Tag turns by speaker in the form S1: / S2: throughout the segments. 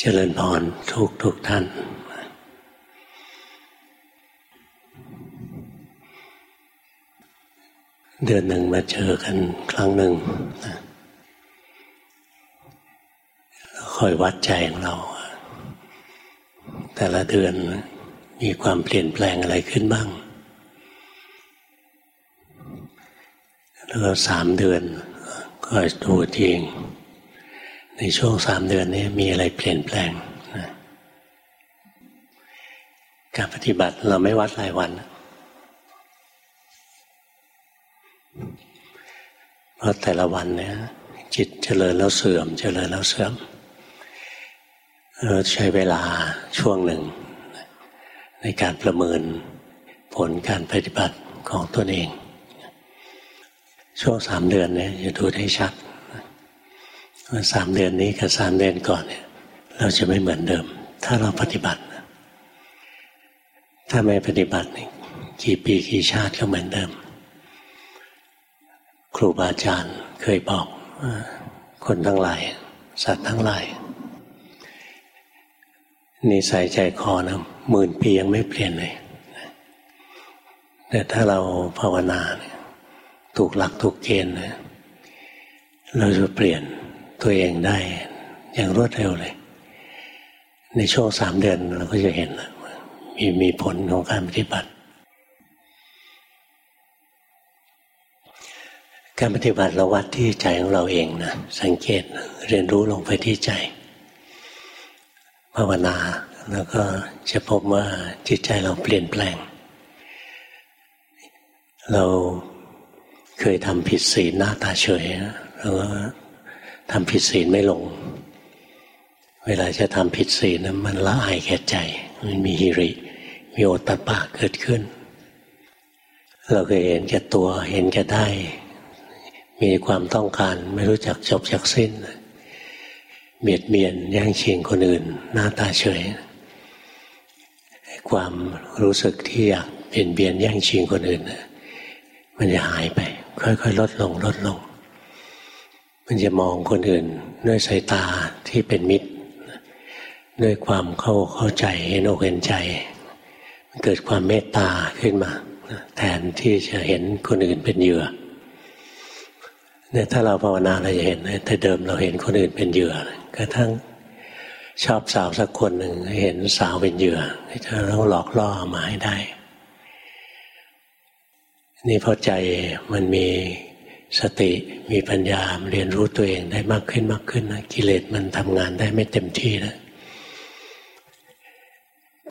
S1: เจริญพรทุกทุกท่าน เดือนหนึ่งมาเจอกันครั้งหนึ่งคอยวัดใจของเรา แต่ละเดือนมีความเปลี่ยนแปลงอะไรขึ้นบ้าง แล้วสามเดือนก็ดูเอง ในช่วงสามเดือนนี้มีอะไรเปลี่ยนแปลงนะการปฏิบัติเราไม่วัดรายวัน เพราะแต่ละวันเนี่ยจิตเจริญแล้วเสื่อม เจริญแล้วเสื่อมเราใช้เวลาช่วงหนึ่ง ในการประเมินผลการปฏิบัติของตนเอง ช่วงสามเดือนเนี่ยจะดูได้ชัด ว่าสามเดือนนี้กับสามเดือนก่อนเนี่ย เราจะไม่เหมือนเดิม ถ้าเราปฏิบัติ ถ้าไม่ปฏิบัติกี่ปีกี่ชาติก็เหมือนเดิม ครูบาอาจารย์เคยบอกคนทั้งหลาย สัตว์ทั้งหลายนิสัยใจคอนะหมื่นปียังไม่เปลี่ยนเลยแต่ถ้าเราภาวนาถูกหลักถูกเกณฑ์เราจะเปลี่ยน ตัวเองได้ อย่างรวดเร็วเลย ในช่วงสามเดือนเราก็จะเห็นมีมีผลของการปฏิบัติ การปฏิบัติเราวัดที่ใจของเราเองนะสังเกตเรียนรู้ลงไปที่ใจภาวนาแล้วก็จะพบว่าจิตใจเราเปลี่ยนแปลง เราเคยทำผิดศีลหน้าตาเฉยแล้วก็ ทำผิดศีลไม่ลง เวลาจะทำผิดศีลมันละอายแก่ใจ มันมีฮิริ มีโอตตะปะเกิดขึ้น เราเคยเห็นแก่ตัวเห็นแก่ได้ มีความต้องการไม่รู้จักจบจากสิ้นเบียดเบียนแย่งชิงคนอื่น หน้าตาเฉย ความรู้สึกที่อยากเปลี่ยนเบียนแย่งชิงคนอื่น มันจะหายไป ค่อยๆ ลดลงลดลง มันจะมองคนอื่นด้วยสายตาที่เป็นมิตร ด้วยความเข้าเข้าใจเห็นอกเห็นใจ มันเกิดความเมตตาขึ้นมา แทนที่จะเห็นคนอื่นเป็นเหยื่อเนี่ยถ้าเราภาวนาเราจะเห็นแต่เดิมเราเห็นคนอื่นเป็นเหยื่อกระทั่งชอบสาวสักคนหนึ่งเห็นสาวเป็นเหยื่อจะต้องหลอกล่อมาให้ได้ นี่พอใจมันมี สติมีปัญญาเรียนรู้ตัวเองได้มากขึ้นมากขึ้นนะกิเลสมันทำงานได้ไม่เต็มที่นะ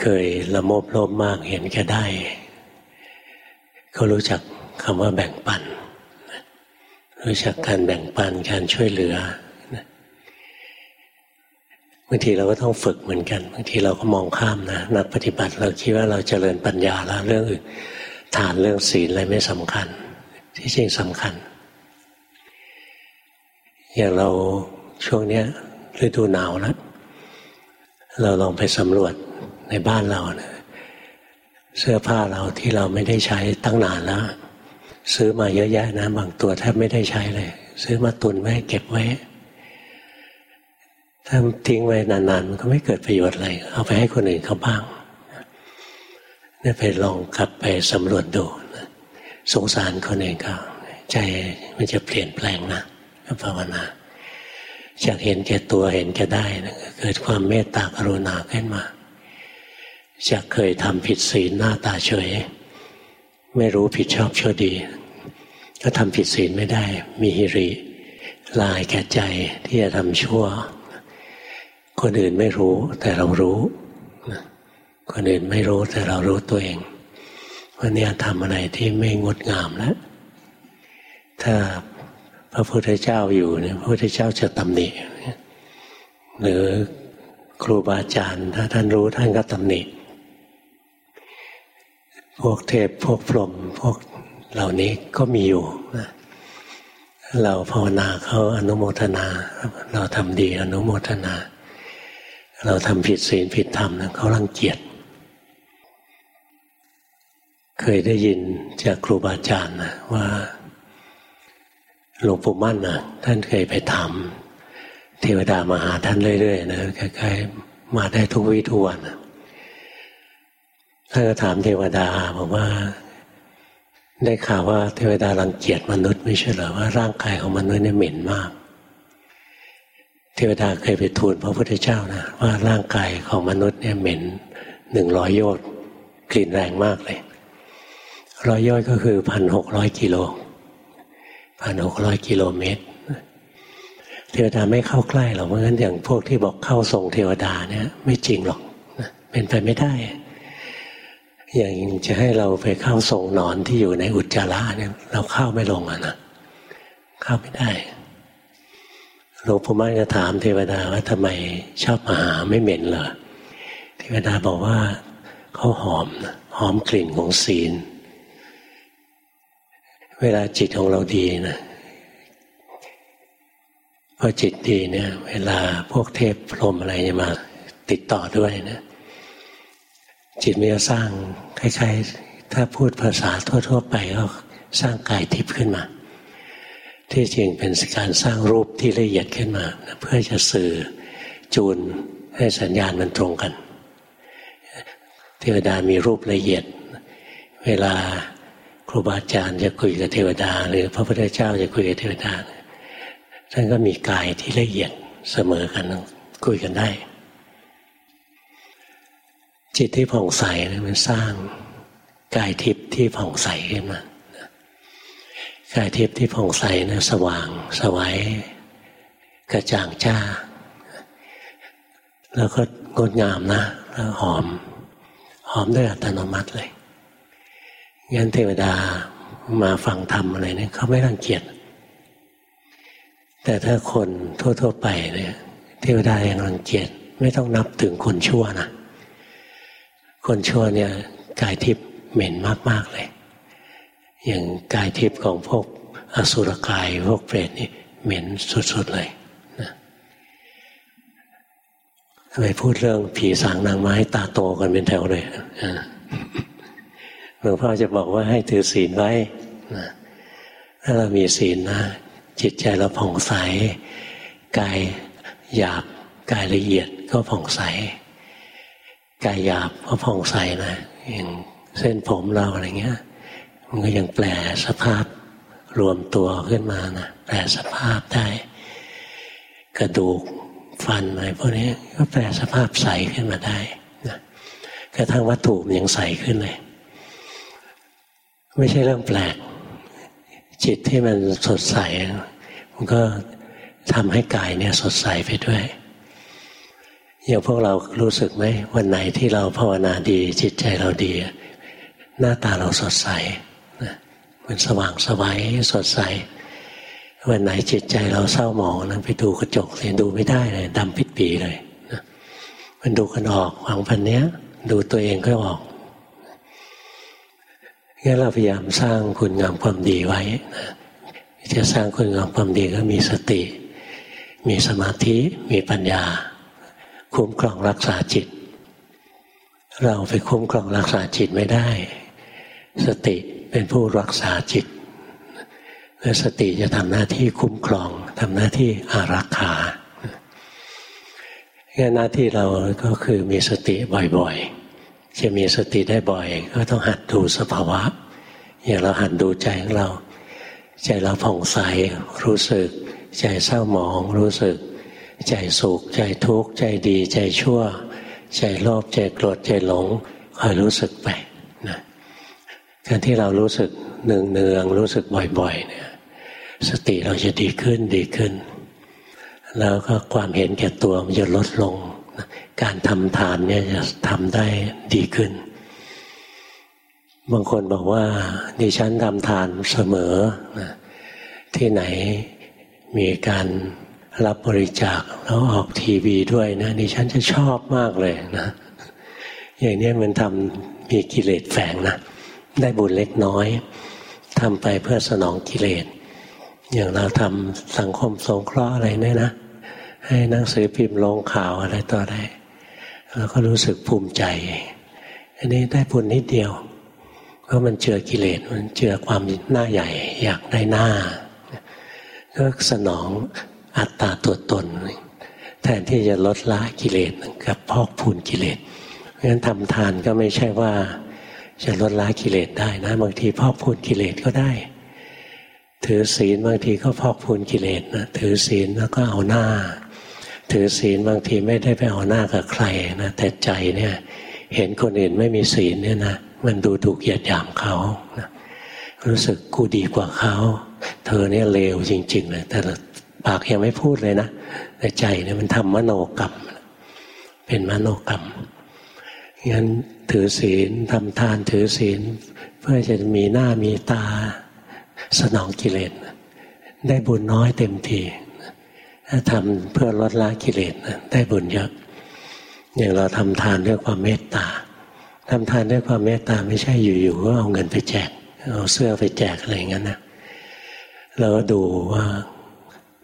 S1: เคยละโมบโลภมากเห็นแค่ได้เขารู้จักคำว่าแบ่งปัน รู้จักการแบ่งปันการช่วยเหลือบางทีเราก็ต้องฝึกเหมือนกันบางทีเราก็มองข้ามนะนักปฏิบัติเราคิดว่าเราจเจริญปัญญาแล้วเรื่องอื่นฐานเรื่องศีลอะไรไม่สำคัญ ที่จริงสำคัญ อย่างเราช่วงนี้ฤดูหนาวแล้วเราลองไปสำรวจในบ้านเรานะเสื้อผ้าเราที่เราไม่ได้ใช้ตั้งนานแล้ว ซื้อมาเยอะแยะนะบางตัวแทบไม่ได้ใช้เลย ซื้อมาตุนไว้เก็บไว้ถ้าทิ้งไว้นานๆมันก็ไม่เกิดประโยชน์อะไรเอาไปให้คนอื่นเขาบ้างนี่ไปลองกลับไปสำรวจดูสงสารคนอื่นเขาใจมันจะเปลี่ยนแปลงนะ ภาวนาจากเห็นแก่ตัวเห็นแก่ได้นะเกิดความเมตตากรุณาขึ้นมาจากเคยทำผิดศีลหน้าตาเฉย ไม่รู้ผิดชอบชั่วดี ก็ทำผิดศีลไม่ได้ มีฮิริลายแก่ใจที่จะทำชั่ว คนอื่นไม่รู้แต่เรารู้คนอื่นไม่รู้แต่เรารู้ตัวเองว่าเนี่ยทำอะไรที่ไม่งดงามแล้วถ้า ระพุทธเจ้าอยู่เนี่ยพระพุทธเจ้าจะตำหนิหรือครูบาอาจารย์ ถ้าท่านรู้ท่านก็ตำหนิพวกเทพพวกพรหมพวกเหล่านี้ก็มีอยู่นะเราภาวนาเขาอนุโมทนา เราทำดีอนุโมทนา เราทำผิดศีลผิดธรรมนะเขารังเกียจเคยได้ยินจากครูบาอาจารย์นะว่า หลวงปู่มั่นนะท่านเคยไปถามเทวดามาหาท่านเรื่อยๆนะคล้ายๆมาได้ทุกวิทุวันท่านก็ถามเทวดาบอกว่า ได้ข่าวว่าเทวดารังเกียจมนุษย์ไม่ใช่เหรอว่าร่างกายของมนุษย์เนี่ยเหม็นมาก เทวดาเคยไปทูลพระพุทธเจ้านะว่าร่างกายของมนุษย์เนี่ยเหม็นหนึ่งร้อยโยชน์กลิ่นแรงมากเลยร้อยย่อยก็คือพันหกร้อยกิโล พันหกร้อยกิโลเมตรเทวดาไม่เข้าใกล้หรอกเพราะงั้นอย่างพวกที่บอกเข้าทรงเทวดาเนี่ย ไม่จริงหรอกเป็นไปไม่ได้ อย่างจะให้เราไปเข้าทรงนอนที่อยู่ในอุจจาระเนี่ย เราเข้าไม่ลงอะนะเข้าไม่ได้หลวงปู่มั่นก็ถามเทวดาว่าทำไมชอบมาหาไม่เหม็นเหรอเทวดาบอกว่าเขาหอมหอมกลิ่นของศีล เวลาจิตของเราดีนะพอจิตดีเนี่ย เวลาพวกเทพพรมอะไรจะมาติดต่อด้วยนะจิตมันจะสร้างคล้ายๆ ถ้าพูดภาษาทั่ว ๆ ไปก็สร้างกายทิพย์ขึ้นมา ที่จริงเป็นการสร้างรูปที่ละเอียดขึ้นมา เพื่อจะสื่อจูนให้สัญญาณมันตรงกัน เทวดามีรูปละเอียด เวลา ครูบาอาจารย์จะคุยกับเทวดา หรือพระพุทธเจ้าจะคุยกับเทวดา ท่านก็มีกายที่ละเอียดเสมอกันคุยกันได้ จิตที่ผ่องใสมันสร้างกายทิพย์ที่ผ่องใสขึ้นมากายทิพย์ที่ผ่องใสนะสว่าง สวัยกระจ่างจ้า แล้วก็งดงามนะแล้วหอม หอมด้วยอัตโนมัติเลย งั้นเทวดามาฟังธรรมอะไรเนี่ยเขาไม่รังเกียจ แต่ถ้าคนทั่ว ๆ ไปเนี่ย เทวดายังรังเกียจไม่ต้องนับถึงคนชั่วนะ คนชั่วเนี่ยกายทิพย์เหม็นมาก ๆ เลย อย่างกายทิพย์ของพวกอสุรกายพวกเปรตนี่เหม็นสุด ๆ เลยนะทำไมพูดเรื่องผีสางนางไม้ตาโตกันเป็นแถวเลยอ่า หลวงพ่อจะบอกว่าให้ถือศีลไว้นะถ้าเรามีศีลนะ จิตใจเราผ่องใสกายหยาบกายละเอียดก็ผ่องใสกายหยาบก็ผ่องใสนะอย่างเส้นผมเราอะไรเงี้ย มันก็ยังแปลสภาพรวมตัวขึ้นมานะแปลสภาพได้ กระดูกฟันอะไรพวกนี้ก็แปลสภาพใสขึ้นมาได้นะกระทั่งวัตถุมันยังใสขึ้นเลย ไม่ใช่เรื่องแปลก จิตที่มันสดใส มันก็ทำให้กายเนี่ยสดใสไปด้วยอย่างพวกเรารู้สึกไหมวันไหนที่เราภาวนาดี จิตใจเราดี หน้าตาเราสดใสมันสว่างสวัยสดใส วันไหนจิตใจเราเศร้าหมองนะไปดูกระจกเลยดูไม่ได้เลยดำปิดปีเลยนะมันดูกันออกหวังพันเนี้ย ดูตัวเองก็ออก งั้นเราพยายามสร้างคุณงามความดีไว้นะจะสร้างคุณงามความดีก็มีสติ มีสมาธิ มีปัญญา คุ้มครองรักษาจิต เราไปคุ้มครองรักษาจิตไม่ได้ สติเป็นผู้รักษาจิตและสติจะทำหน้าที่คุ้มครองทำหน้าที่อารักขางั้นหน้าที่เราก็คือมีสติบ่อยๆ จะมีสติได้บ่อย ก็ต้องหัดดูสภาวะ อย่างเราหัดดูใจของเรา ใจเราผ่องใสรู้สึก ใจเศร้าหมองรู้สึก ใจสุข ใจทุกข์ ใจดีใจชั่ว ใจโลภใจโกรธใจหลงคอยรู้สึกไปนะการที่เรารู้สึกเนืองเนืองรู้สึกบ่อยๆเนี่ยสติเราจะดีขึ้นดีขึ้น แล้วก็ความเห็นแก่ตัวมันจะลดลง การทำทานเนี่ยจะทำได้ดีขึ้น บางคนบอกว่า ดิฉันทำทานเสมอนะที่ไหนมีการรับบริจาคแล้วออกทีวีด้วยนะดิฉันจะชอบมากเลยนะ อย่างนี้มันทำมีกิเลสแฝงนะ ได้บุญเล็กน้อยทำไปเพื่อสนองกิเลส อย่างเราทำสังคมสงเคราะห์อะไรเนี่ยนะ ให้นังสือพิมพ์ลงข่าวอะไรต่อได้ แล้วก็รู้สึกภูมิใจ อันนี้ได้ผลนิดเดียว เพราะมันเจอกิเลสมันเจอความหน้าใหญ่ อยากได้หน้า ก็สนองอัตตาตัวตนที่จะลดละกิเลสกับพอกพูนกิเลสเพราะฉะนั้นทำทานก็ไม่ใช่ว่าจะลดละกิเลสได้นะ บางทีพอกพูนกิเลสก็ได้ ถือศีลบางทีก็พอกพูนกิเลสนะถือศีลแล้วก็เอาหน้า ถือศีลบางทีไม่ได้ไปเอาหน้ากับใครนะแต่ใจเนี่ย เห็นคนอื่นไม่มีศีลเนี่ยนะมันดูถูกเหยียดหยามเขานะรู้สึกกูดีกว่าเขา เธอเนี่ยเลวจริงๆเลยแต่ปากยังไม่พูดเลยนะแต่ใจเนี่ยมันทำมโนกรรม เป็นมโนกรรมงั้นถือศีลทำทานถือศีล เพื่อจะมีหน้ามีตาสนองกิเลสได้บุญน้อยเต็มที ถ้าทำเพื่อลดละกิเลสได้บุญเยอะอย่างเราทำทานด้วยความเมตตาทำทานด้วยความเมตตาไม่ใช่อยู่ๆก็เอาเงินไปแจก เอาเสื้อไปแจกอะไรอย่างนั้นนะเราก็ดูว่า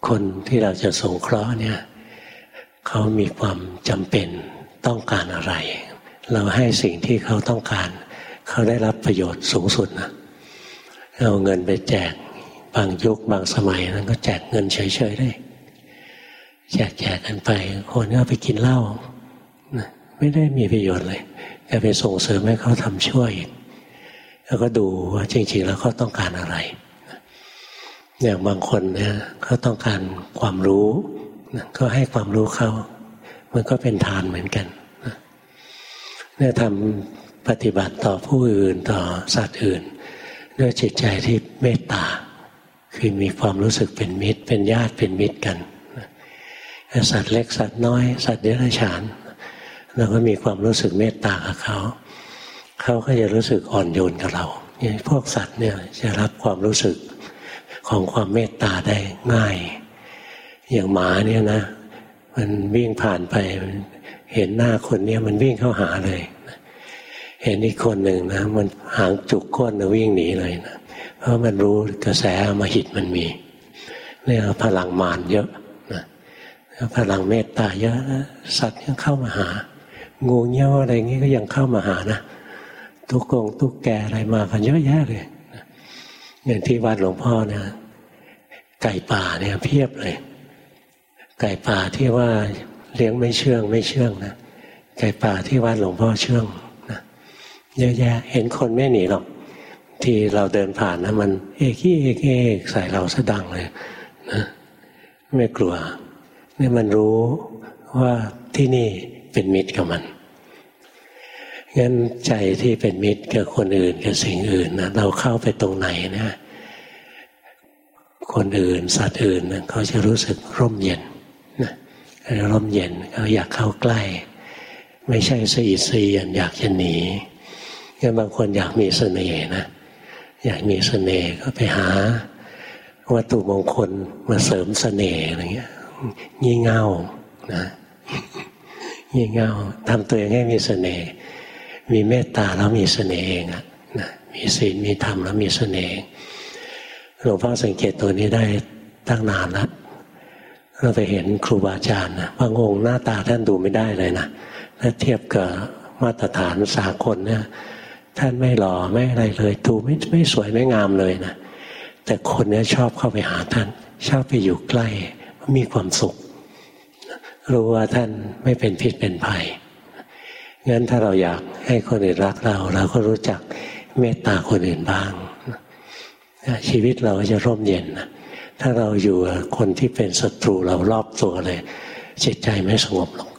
S1: คนที่เราจะสงเคราะห์เนี่ยเขามีความจำเป็นต้องการอะไร เราให้สิ่งที่เขาต้องการ เขาได้รับประโยชน์สูงสุดนะเอาเงินไปแจกบางยุคบางสมัยนั้นก็แจกเงินเฉยๆได้ แจกแจกกันไป คนก็ไปกินเหล้าไม่ได้มีประโยชน์เลยแต่ไปส่งเสริมให้เขาทำช่วยแล้วก็ดูว่าจริง ๆ แล้วเขาต้องการอะไรอย่างบางคนเนี่ยเขาต้องการความรู้ก็ให้ความรู้เขา มันก็เป็นทานเหมือนกันเนี่ยทำปฏิบัติต่อผู้อื่นต่อสัตว์อื่น ด้วยจิตใจที่เมตตาคือมีความรู้สึกเป็นมิตร เป็นญาติเป็นมิตรกัน สัตว์เล็กสัตว์น้อย สัตว์เดรัจฉานเราก็มีความรู้สึกเมตตากับเขาเขาก็จะรู้สึกอ่อนโยนกับเราพวกสัตว์เนี่ยจะรับความรู้สึกของความเมตตาได้ง่าย อย่างหมาเนี่ยนะ มันวิ่งผ่านไปเห็นหน้าคนเนี่ยมันวิ่งเข้าหาเลย เห็นอีกคนหนึ่งนะ มันหางจุกก้นนะวิ่งหนีเลยนะเพราะมันรู้กระแสมาหิตมันมีเนี่ยพลังมารเยอะ พลังเมตตาเยอะนะสัตว์ยังเข้ามาหา งูเงี้ยวอะไรงี้ก็ยังเข้ามาหานะตุกกงตุกแกอะไรมากันเยอะแยะเลยอย่างที่วัดหลวงพ่อเนี่ยไก่ป่าเนี่ยเพียบเลย ไก่ป่าที่ว่าเลี้ยงไม่เชื่องไม่เชื่องนะไก่ป่าที่วัดหลวงพ่อเชื่องนะเยอะแยะ เห็นคนไม่หนีหรอกที่เราเดินผ่านนะมัน เอกี้เอกเอกใส่เราสะดังเลยนะไม่กลัว นี่มันรู้ว่าที่นี่เป็นมิตรกับมันงั้นใจที่เป็นมิตรกับคนอื่นกับสิ่งอื่นนะเราเข้าไปตรงไหนนะคนอื่นสัตว์อื่นนะเขาจะรู้สึกร่มเย็นนะร่มเย็นเขาอยากเข้าใกล้ ไม่ใช่สีสียนอยากจะหนีงั้นบางคนอยากมีเสน่ห์นะอยากมีเสน่ห์ก็ไปหาวัตถุมงคลมาเสริมเสน่ห์อะไรเงี้ย งี่เง่านะงี่เง่าทำตัวเองให้มีเสน่ห์มีเมตตาแล้วมีเสน่ห์เองอะนะมีศีลมีธรรมแล้วมีเสน่ห์หลวงพ่อสังเกตตัวนี้ได้ตั้งนานแล้วเราไปเห็นครูบาอาจารย์นะบางองค์หน้าตาท่านดูไม่ได้เลยนะถ้าเทียบกับมาตรฐานสากลเนี่ยท่านไม่หล่อไม่อะไรเลยดูไม่ไม่สวยไม่งามเลยนะแต่คนนี้ชอบเข้าไปหาท่าน ชอบไปอยู่ใกล้ มีความสุข รู้ว่าท่านไม่เป็นพิษเป็นภัยงั้นถ้าเราอยากให้คนอื่นรักเรา เราก็รู้จักเมตตาคนอื่นบ้าง ชีวิตเราจะร่มเย็นถ้าเราอยู่คนที่เป็นศัตรูเรารอบตัวเลย จิตใจไม่สงบหรอก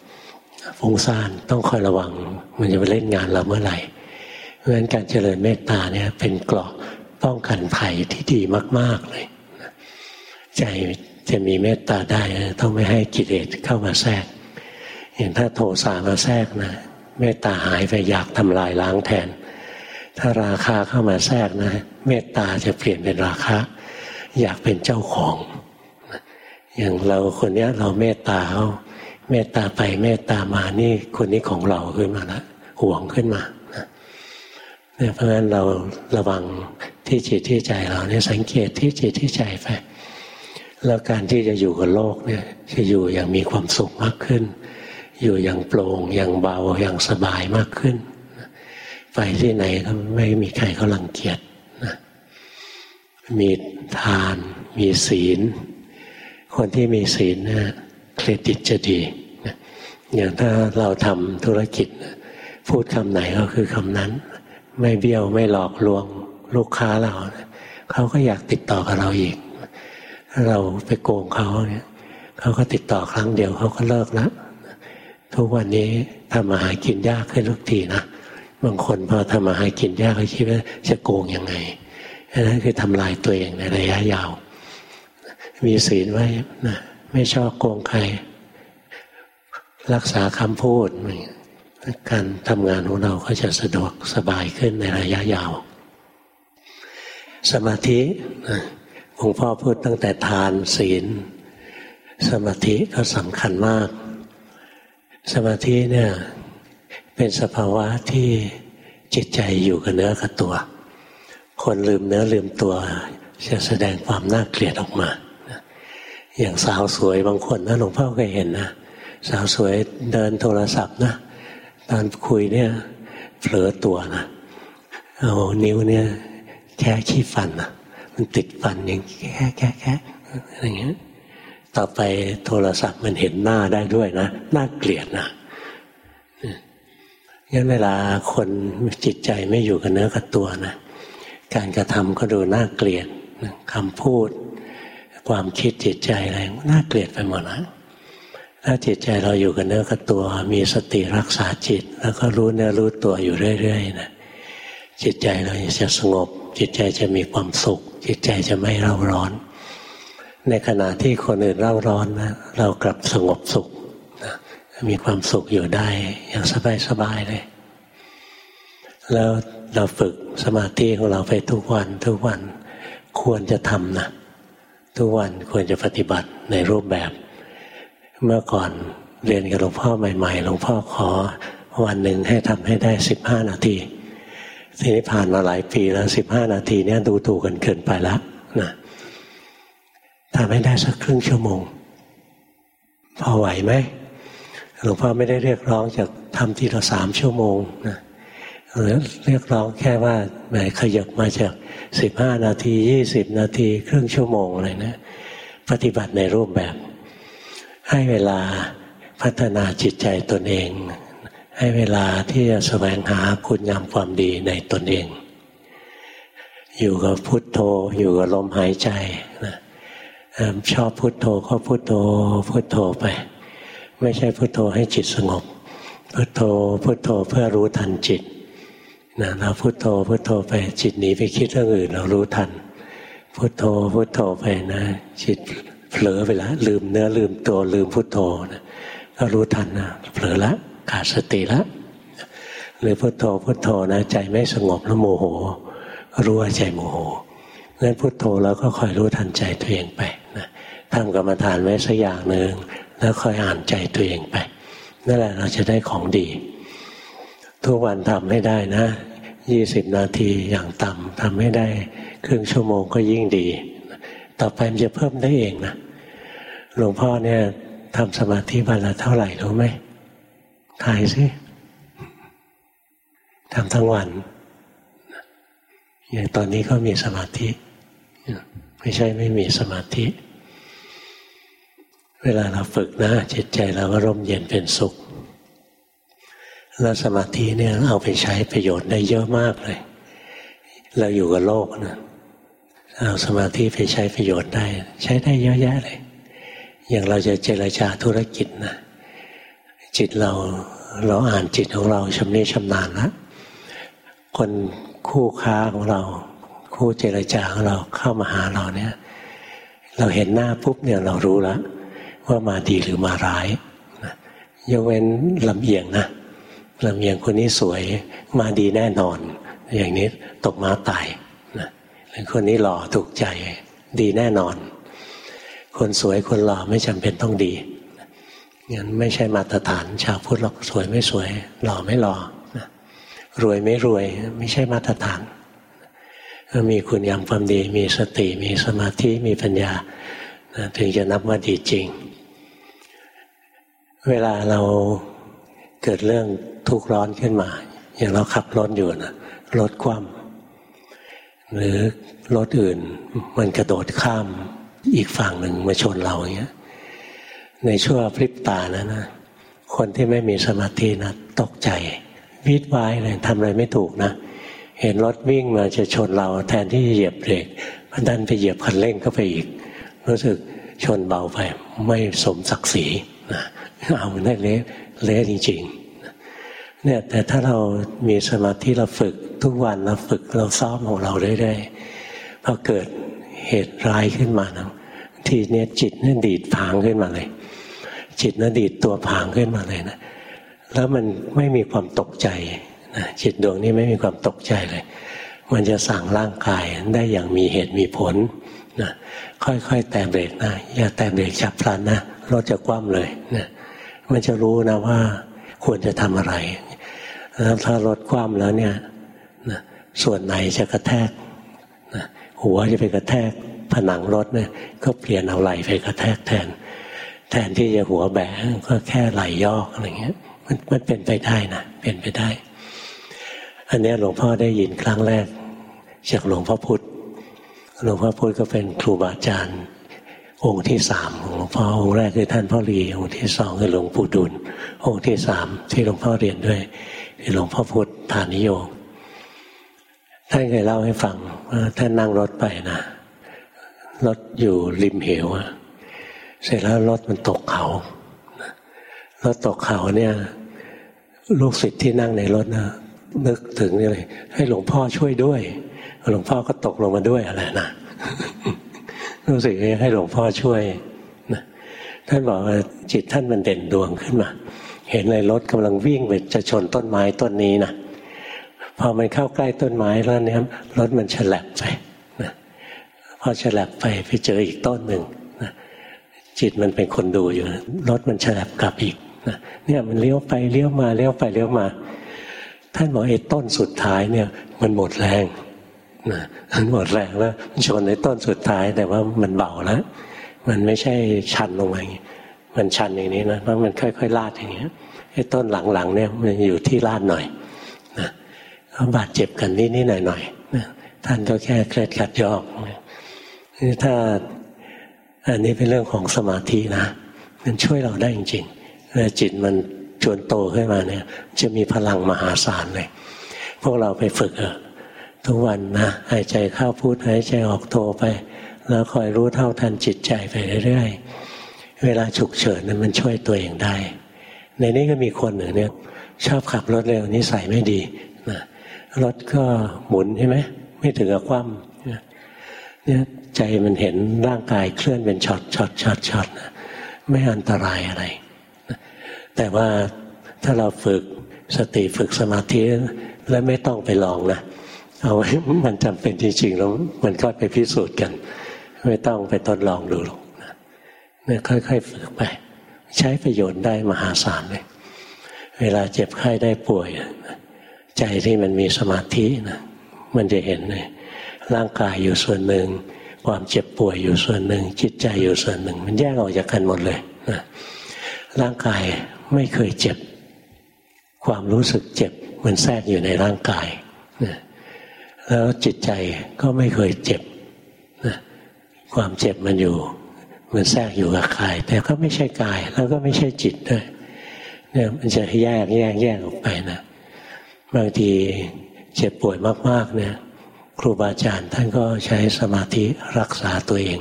S1: ฟุ้งซ่านต้องคอยระวัง มันจะไปเล่นงานเราเมื่อไหร่เพราะฉะนั้นการเจริญเมตตาเนี่ยเป็นเกราะป้องกันภัยที่ดีมาก ๆเลย ใจ จะมีเมตตาได้ต้องไม่ให้กิเลสเข้ามาแทรกอย่างถ้าโทสะมาแทรกนะเมตตาหายไปอยากทำลายล้างแทน ถ้าราคาเข้ามาแทรกนะ เมตตาจะเปลี่ยนเป็นราคาอยากเป็นเจ้าของ อย่างเราคนนี้เราเมตตาเขาเมตตาไปเมตตามานี่คนนี้ของเราขึ้นมาล้วห่วงขึ้นมาเนี่ยเพราะฉะนั้นเราระวังที่จิตที่ใจเราเนี่ยสังเกตที่จิตที่ใจไป แล้วการที่จะอยู่กับโลกเนี่ยจะอยู่อย่างมีความสุขมากขึ้น อยู่อย่างโปร่งอย่างเบาอย่างสบายมากขึ้น ไปที่ไหนก็ไม่มีใครเขาลังเกียจนะมีทาน มีศีล คนที่มีศีลนะเครดิตจะดีอย่างถ้าเราทำธุรกิจพูดคำไหนก็คือคำนั้น ไม่เบี้ยวไม่หลอกลวงลูกค้าเราเขาก็อยากติดต่อกับเราอีก เราไปโกงเขาเนี่ยเขาก็ติดต่อครั้งเดียวเขาก็เลิกแล้วทุกวันนี้ทำมาหากินยากขึ้นทุกทีนะบางคนพอทำมาหากินยากเขาคิดว่าจะโกงยังไงนั่นคือทำลายตัวเองในระยะยาว มีศีลไว้นะไม่ชอบโกงใคร รักษาคำพูด การทำงานของเราก็จะสะดวกสบายขึ้นในระยะยาว สมาธิ หลวงพ่อพูดตั้งแต่ทานศีล สมาธิก็สำคัญมาก สมาธิเนี่ยเป็นสภาวะที่จิตใจอยู่กับเนื้อกับตัว คนลืมเนื้อลืมตัว จะแสดงความน่าเกลียดออกมา อย่างสาวสวยบางคนนะหลวงพ่อเคยเห็นนะสาวสวยเดินโทรศัพท์นะตอนคุยเนี่ยเผลอตัวนะเอานิ้วเนี่ยแค่ขี้ฟันนะ มันติดฟันอย่างแค่แค่แค่อะไรเงี้ยต่อไปโทรศัพท์มันเห็นหน้าได้ด้วยนะน่าเกลียดนะงั้นเวลาคนจิตใจไม่อยู่กับเนื้อกับตัวนะการกระทำก็ดูน่าเกลียดคำพูด ความคิดจิตใจอะไรน่าเกลียดไปหมดนะถ้าจิตใจเราอยู่กับเนื้อกับตัว มีสติรักษาจิต แล้วก็รู้เนื้อรู้ตัวอยู่เรื่อยๆนะจิตใจเราจะสงบ จิตใจจะมีความสุข จิตใจจะไม่เร่าร้อน ในขณะที่คนอื่นเร่าร้อนนะเรากลับสงบสุขมีความสุขอยู่ได้อย่างสบายๆเลย แล้วเราฝึกสมาธิของเราไปทุกวันทุกวันควรจะทำนะทุกวันควรจะปฏิบัติในรูปแบบ เมื่อก่อนเรียนกับหลวงพ่อใหม่ ๆ หลวงพ่อขอวันหนึ่งให้ทำให้ได้สิบห้านาที ทีนี้ผ่านมาหลายปีแล้วสิบห้านาทีเนี่ยดูถูกกันเกินไปแล้วนะทำให้ได้สักครึ่งชั่วโมง พอไหวไหมหลวงพ่อไม่ได้เรียกร้องจากทำทีละสามชั่วโมงนะหรือเรียกร้องแค่ว่าแหมขยับมาจากสิบห้านาทียี่สิบนาทีครึ่งชั่วโมงอะไรนะ ปฏิบัติในรูปแบบ ให้เวลาพัฒนาจิตใจตนเอง ให้เวลาที่จะแสวงหาคุณงามความดีในตนเอง อยู่กับพุทโธ อยู่กับลมหายใจนะชอบพุทโธก็พุทโธพุทโธไป ไม่ใช่พุโทโธให้จิตสงบ พุโทโธพุโทโธเพื่อรู้ทันจิตนะเราพุโทโธพุโทโธไปจิตหนีไปคิดเรื่องอื่นเรารู้ทัน พุโทโธพุโทโธไปนะ จิตเผลอไปล้วลืมเนื้อลืมตัวลืมพุโทโธนะก็รู้ทันนะเผลอละ ขาดสติละหรือพุโทโธพุโทโธนะใจไม่สงบแล้วโมโห รู้ว่าใจโมโหงั้นพุโทโธแล้วก็คอยรู้ทันใจตัวเองไปนะทำกรรมฐานไว้สักอย่างหนึ่งแล้วคอยอ่านใจตัวเองไปนั่นแหละเราจะได้ของดี ทุกวันทำให้ได้นะยี่สิบนาทีอย่างต่ำทำให้ได้ครึ่งชั่วโมงก็ยิ่งดี ต่อไปมันจะเพิ่มได้เองนะหลวงพ่อเนี่ยทำสมาธิวันละเท่าไหร่รู้ไหม ทายสิทำทั้งวันอย่างตอนนี้ก็มีสมาธิ ไม่ใช่ไม่มีสมาธิ เวลาเราฝึกนะจิตใจเราก็ร่มเย็นเป็นสุข แล้วสมาธิเนี่ยเอาไปใช้ประโยชน์ได้เยอะมากเลย เราอยู่กับโลกนะเอาสมาธิไปใช้ประโยชน์ได้ ใช้ได้เยอะแยะเลย อย่างเราจะเจรจาธุรกิจนะ จิตเราเราอ่านจิตของเราชำนิชำนาญแล้วคนคู่ค้าของเรา คู่เจรจาของเราเข้ามาหาเราเนี่ย เราเห็นหน้าปุ๊บเนี่ยเรารู้แล้วว่ามาดีหรือมาร้ายยกเว้นลำเอียงนะลำเอียงคนนี้สวยมาดีแน่นอน อย่างนี้ตกมาตายนะคนนี้หล่อถูกใจดีแน่นอน คนสวยคนหล่อไม่จำเป็นต้องดี งั้นไม่ใช่มาตรฐาน ชาวพุทธหรอกสวยไม่สวย หล่อไม่หล่อรวยไม่รวย ไม่ใช่มาตรฐานมีคุณยามความดี มีสติ มีสมาธิ มีปัญญาถึงจะนับว่าดีจริง เวลาเราเกิดเรื่องทุกข์ร้อนขึ้นมา อย่างเราขับรถอยู่นะรถคว่ำหรือรถอื่นมันกระโดดข้ามอีกฝั่งหนึ่งมาชนเราอย่างเงี้ย ในช่วงพริบตานะนะ คนที่ไม่มีสมาธินะตกใจวิดวายเลยทำอะไรไม่ถูกนะ เห็นรถวิ่งมาจะชนเราแทนที่จะเหยียบเบรกมันดันไปเหยียบคันเร่งเข้าไปอีก รู้สึกชนเบาไป ไม่สมศักดิ์ศรีนะเอาได้เละเละจริงๆเนี่ยแต่ถ้าเรามีสมาธิเราฝึกทุกวันเราฝึกเราซ้อมของเราเรื่อยๆพอเกิดเหตุร้ายขึ้นมานะทีเนี้ยจิตนี่ดีดผางขึ้นมาเลย จิตนั่นดีดตัวผางขึ้นมาเลยนะแล้วมันไม่มีความตกใจนะจิตดวงนี้ไม่มีความตกใจเลย มันจะสั่งร่างกายได้อย่างมีเหตุมีผลนะค่อยๆ แตะเบรกนะอย่าแตะเบรกฉับพลันนะรถจะคว่ำเลยนะมันจะรู้นะว่าควรจะทำอะไรแล้วถ้ารถคว่ำแล้วเนี่ยนะส่วนไหนจะกระแทกนะหัวจะไปกระแทกผนังรถเนี่ยก็เปลี่ยนเอาไหล่ไปกระแทกแทน แทนที่จะหัวแบะก็แค่ไหล่ยอกอะไรเงี้ย มันมันเป็นไปได้นะเป็นไปได้ อันนี้หลวงพ่อได้ยินครั้งแรก จากหลวงพ่อพุธหลวงพ่อพุธก็เป็นครูบาอาจารย์องค์ที่สามของหลวงพ่อองค์แรกคือท่านพ่อรีองค์ที่สองคือหลวงปู่ดุลองค์ที่สามที่หลวงพ่อเรียนด้วยคือหลวงพ่อพุธฐานิโยท่านเคยเล่าให้ฟังว่าท่านนั่งรถไปนะรถอยู่ริมเหว เสร็จแล้วรถมันตกเขารถตกเขาเนี่ย ลูกศิษย์ที่นั่งในรถนะนึกถึงนี่เลย ให้หลวงพ่อช่วยด้วย หลวงพ่อก็ตกลงมาด้วยอะไรนะรู้สึกให้หลวงพ่อช่วยนะท่านบอกว่าจิตท่านมันเด่นดวงขึ้นมา เห็นเลยรถกำลังวิ่งไปจะชนต้นไม้ต้นนี้นะพอมันเข้าใกล้ต้นไม้แล้วเนี่ยรถมันฉลับไปนะพอฉลับไปไปเจออีกต้นหนึ่ง จิตมันเป็นคนดูอยู่รถมันฉลับกลับอีกนะเนี่ยมันเลี้ยวไปเลี้ยวมาเลี้ยวไปเลี้ยวมา ท่านบอกไอ้ต้นสุดท้ายเนี่ยมันหมดแรงนะมันหมดแรงแล้วมันชนในต้นสุดท้ายแต่ว่ามันเบาแล้วมันไม่ใช่ชันลงมาอย่างนี้มันชันอย่างนี้นะเพราะมันค่อยๆลาดอย่างเงี้ยไอ้ต้นหลังๆเนี่ยมันอยู่ที่ลาดหน่อยนะเขบาดเจ็บกันนิดๆหน่อยๆนะท่านก็แค่เคล็ดขัดยอกถ้า อันนี้เป็นเรื่องของสมาธินะมันช่วยเราได้จริงๆเวลาจิตมันชวนโตขึ้นมาเนี่ย จะมีพลังมหาศาลเลย พวกเราไปฝึกเออทุกวันนะหายใจเข้าพูดหายใจออกโทไป แล้วคอยรู้เท่าทันจิตใจไปเรื่อยๆ เวลาฉุกเฉินนั้นมันช่วยตัวเองได้ ในนี้ก็มีคนหนึ่งเนี่ย ชอบขับรถเร็วนิสัยไม่ดีนะรถก็หมุนใช่ไหมไม่ถึงกับคว่ำ เนี่ยใจมันเห็นร่างกายเคลื่อนเป็นช็อตช็อตช็อตช็อตไม่อันตรายอะไร แต่ว่าถ้าเราฝึกสติฝึกสมาธิแล้วไม่ต้องไปลองนะ เอาไว้มันจำเป็นจริงๆแล้วมันก็ไปพิสูจน์กัน ไม่ต้องไปทดลองดูหรอกเนี่ยค่อยๆฝึกไป ใช้ประโยชน์ได้มหาศาลเลย เวลาเจ็บไข้ได้ป่วย ใจที่มันมีสมาธินะมันจะเห็นเลย ร่างกายอยู่ส่วนหนึ่ง ความเจ็บป่วยอยู่ส่วนหนึ่ง จิตใจอยู่ส่วนหนึ่ง มันแยกออกจากกันหมดเลยนะร่างกายไม่เคยเจ็บ ความรู้สึกเจ็บมันแทรกอยู่ในร่างกายนะแล้วจิตใจก็ไม่เคยเจ็บนะความเจ็บมันอยู่มันแทรกอยู่กับกาย แต่ก็ไม่ใช่กาย แล้วก็ไม่ใช่จิตด้วยเนี่ยมันจะแยกแยกแยกออกไปนะบางทีเจ็บป่วยมากๆเนี่ย ครูบาอาจารย์ท่านก็ใช้สมาธิรักษาตัวเอง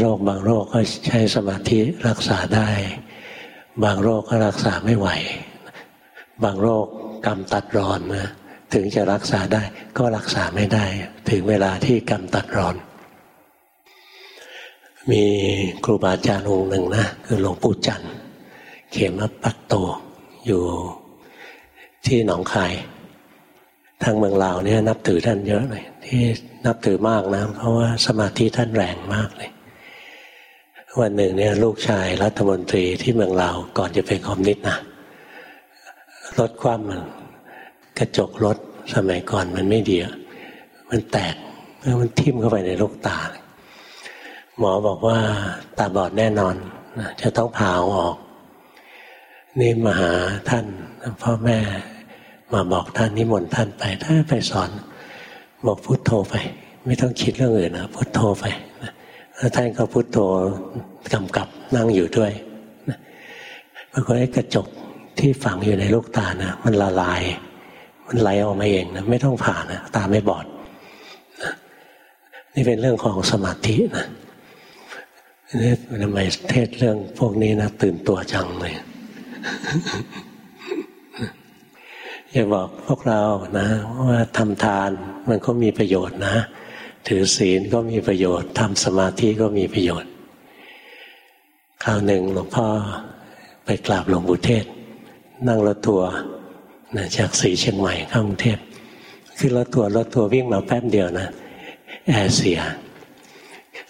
S1: โรคบางโรคก็ใช้สมาธิรักษาได้ บางโรคก็รักษาไม่ไหว บางโรคกรรมตัดรอนนะถึงจะรักษาได้ก็รักษาไม่ได้ ถึงเวลาที่กรรมตัดรอน มีครูบาอาจารย์องค์หนึ่งนะคือหลวงปู่จันทร์เขมปัตโตอยู่ที่หนองคาย ทางเมืองลาวเนี่ยนับถือท่านเยอะเลย ที่นับถือมากนะเพราะว่าสมาธิท่านแรงมากเลย วันหนึ่งเนี่ยลูกชายรัฐมนตรีที่เมืองลาวก่อนจะเป็นคอมนิสต์นะรถคว่ำมันกระจกรถสมัยก่อนมันไม่ดีมันแตกแล้วมันทิ่มเข้าไปในลูกตา หมอบอกว่าตาบอดแน่นอนจะต้องผ่าออก นี่มาหาท่านพ่อแม่ มาบอกท่านนิมนต์ท่านไปท่านไปสอน บอกพุโทโธไป ไม่ต้องคิดเรื่องอื่นนะพุโทโธไปแล้วท่านก็พุโทโธกำกับนั่งอยู่ด้วยปรากฏไอ้กระจกที่ฝังอยู่ในลูกตานะมันละลาย มันไหลออกมาเองนะไม่ต้องผ่านะตาไม่บอดนะนี่เป็นเรื่องของสมาธินะนี่ทำไมเทศเรื่องพวกนี้นะตื่นตัวจังเลย อยาบอกพวกเรานะ ว่าทำทานมันก็มีประโยชน์นะ ถือศีลก็มีประโยชน์ทำสมาธิก็มีประโยชน์ คราวหนึ่งหลวงพ่อไปกราบหลวงปู่เทศ นั่งรถทัวร์นะจากสีเชียงใหม่เข้ากรุงเทพขึ้นรถทัวร์รถทัวร์วิ่งมาแป๊บเดียวนะแอร์เสีย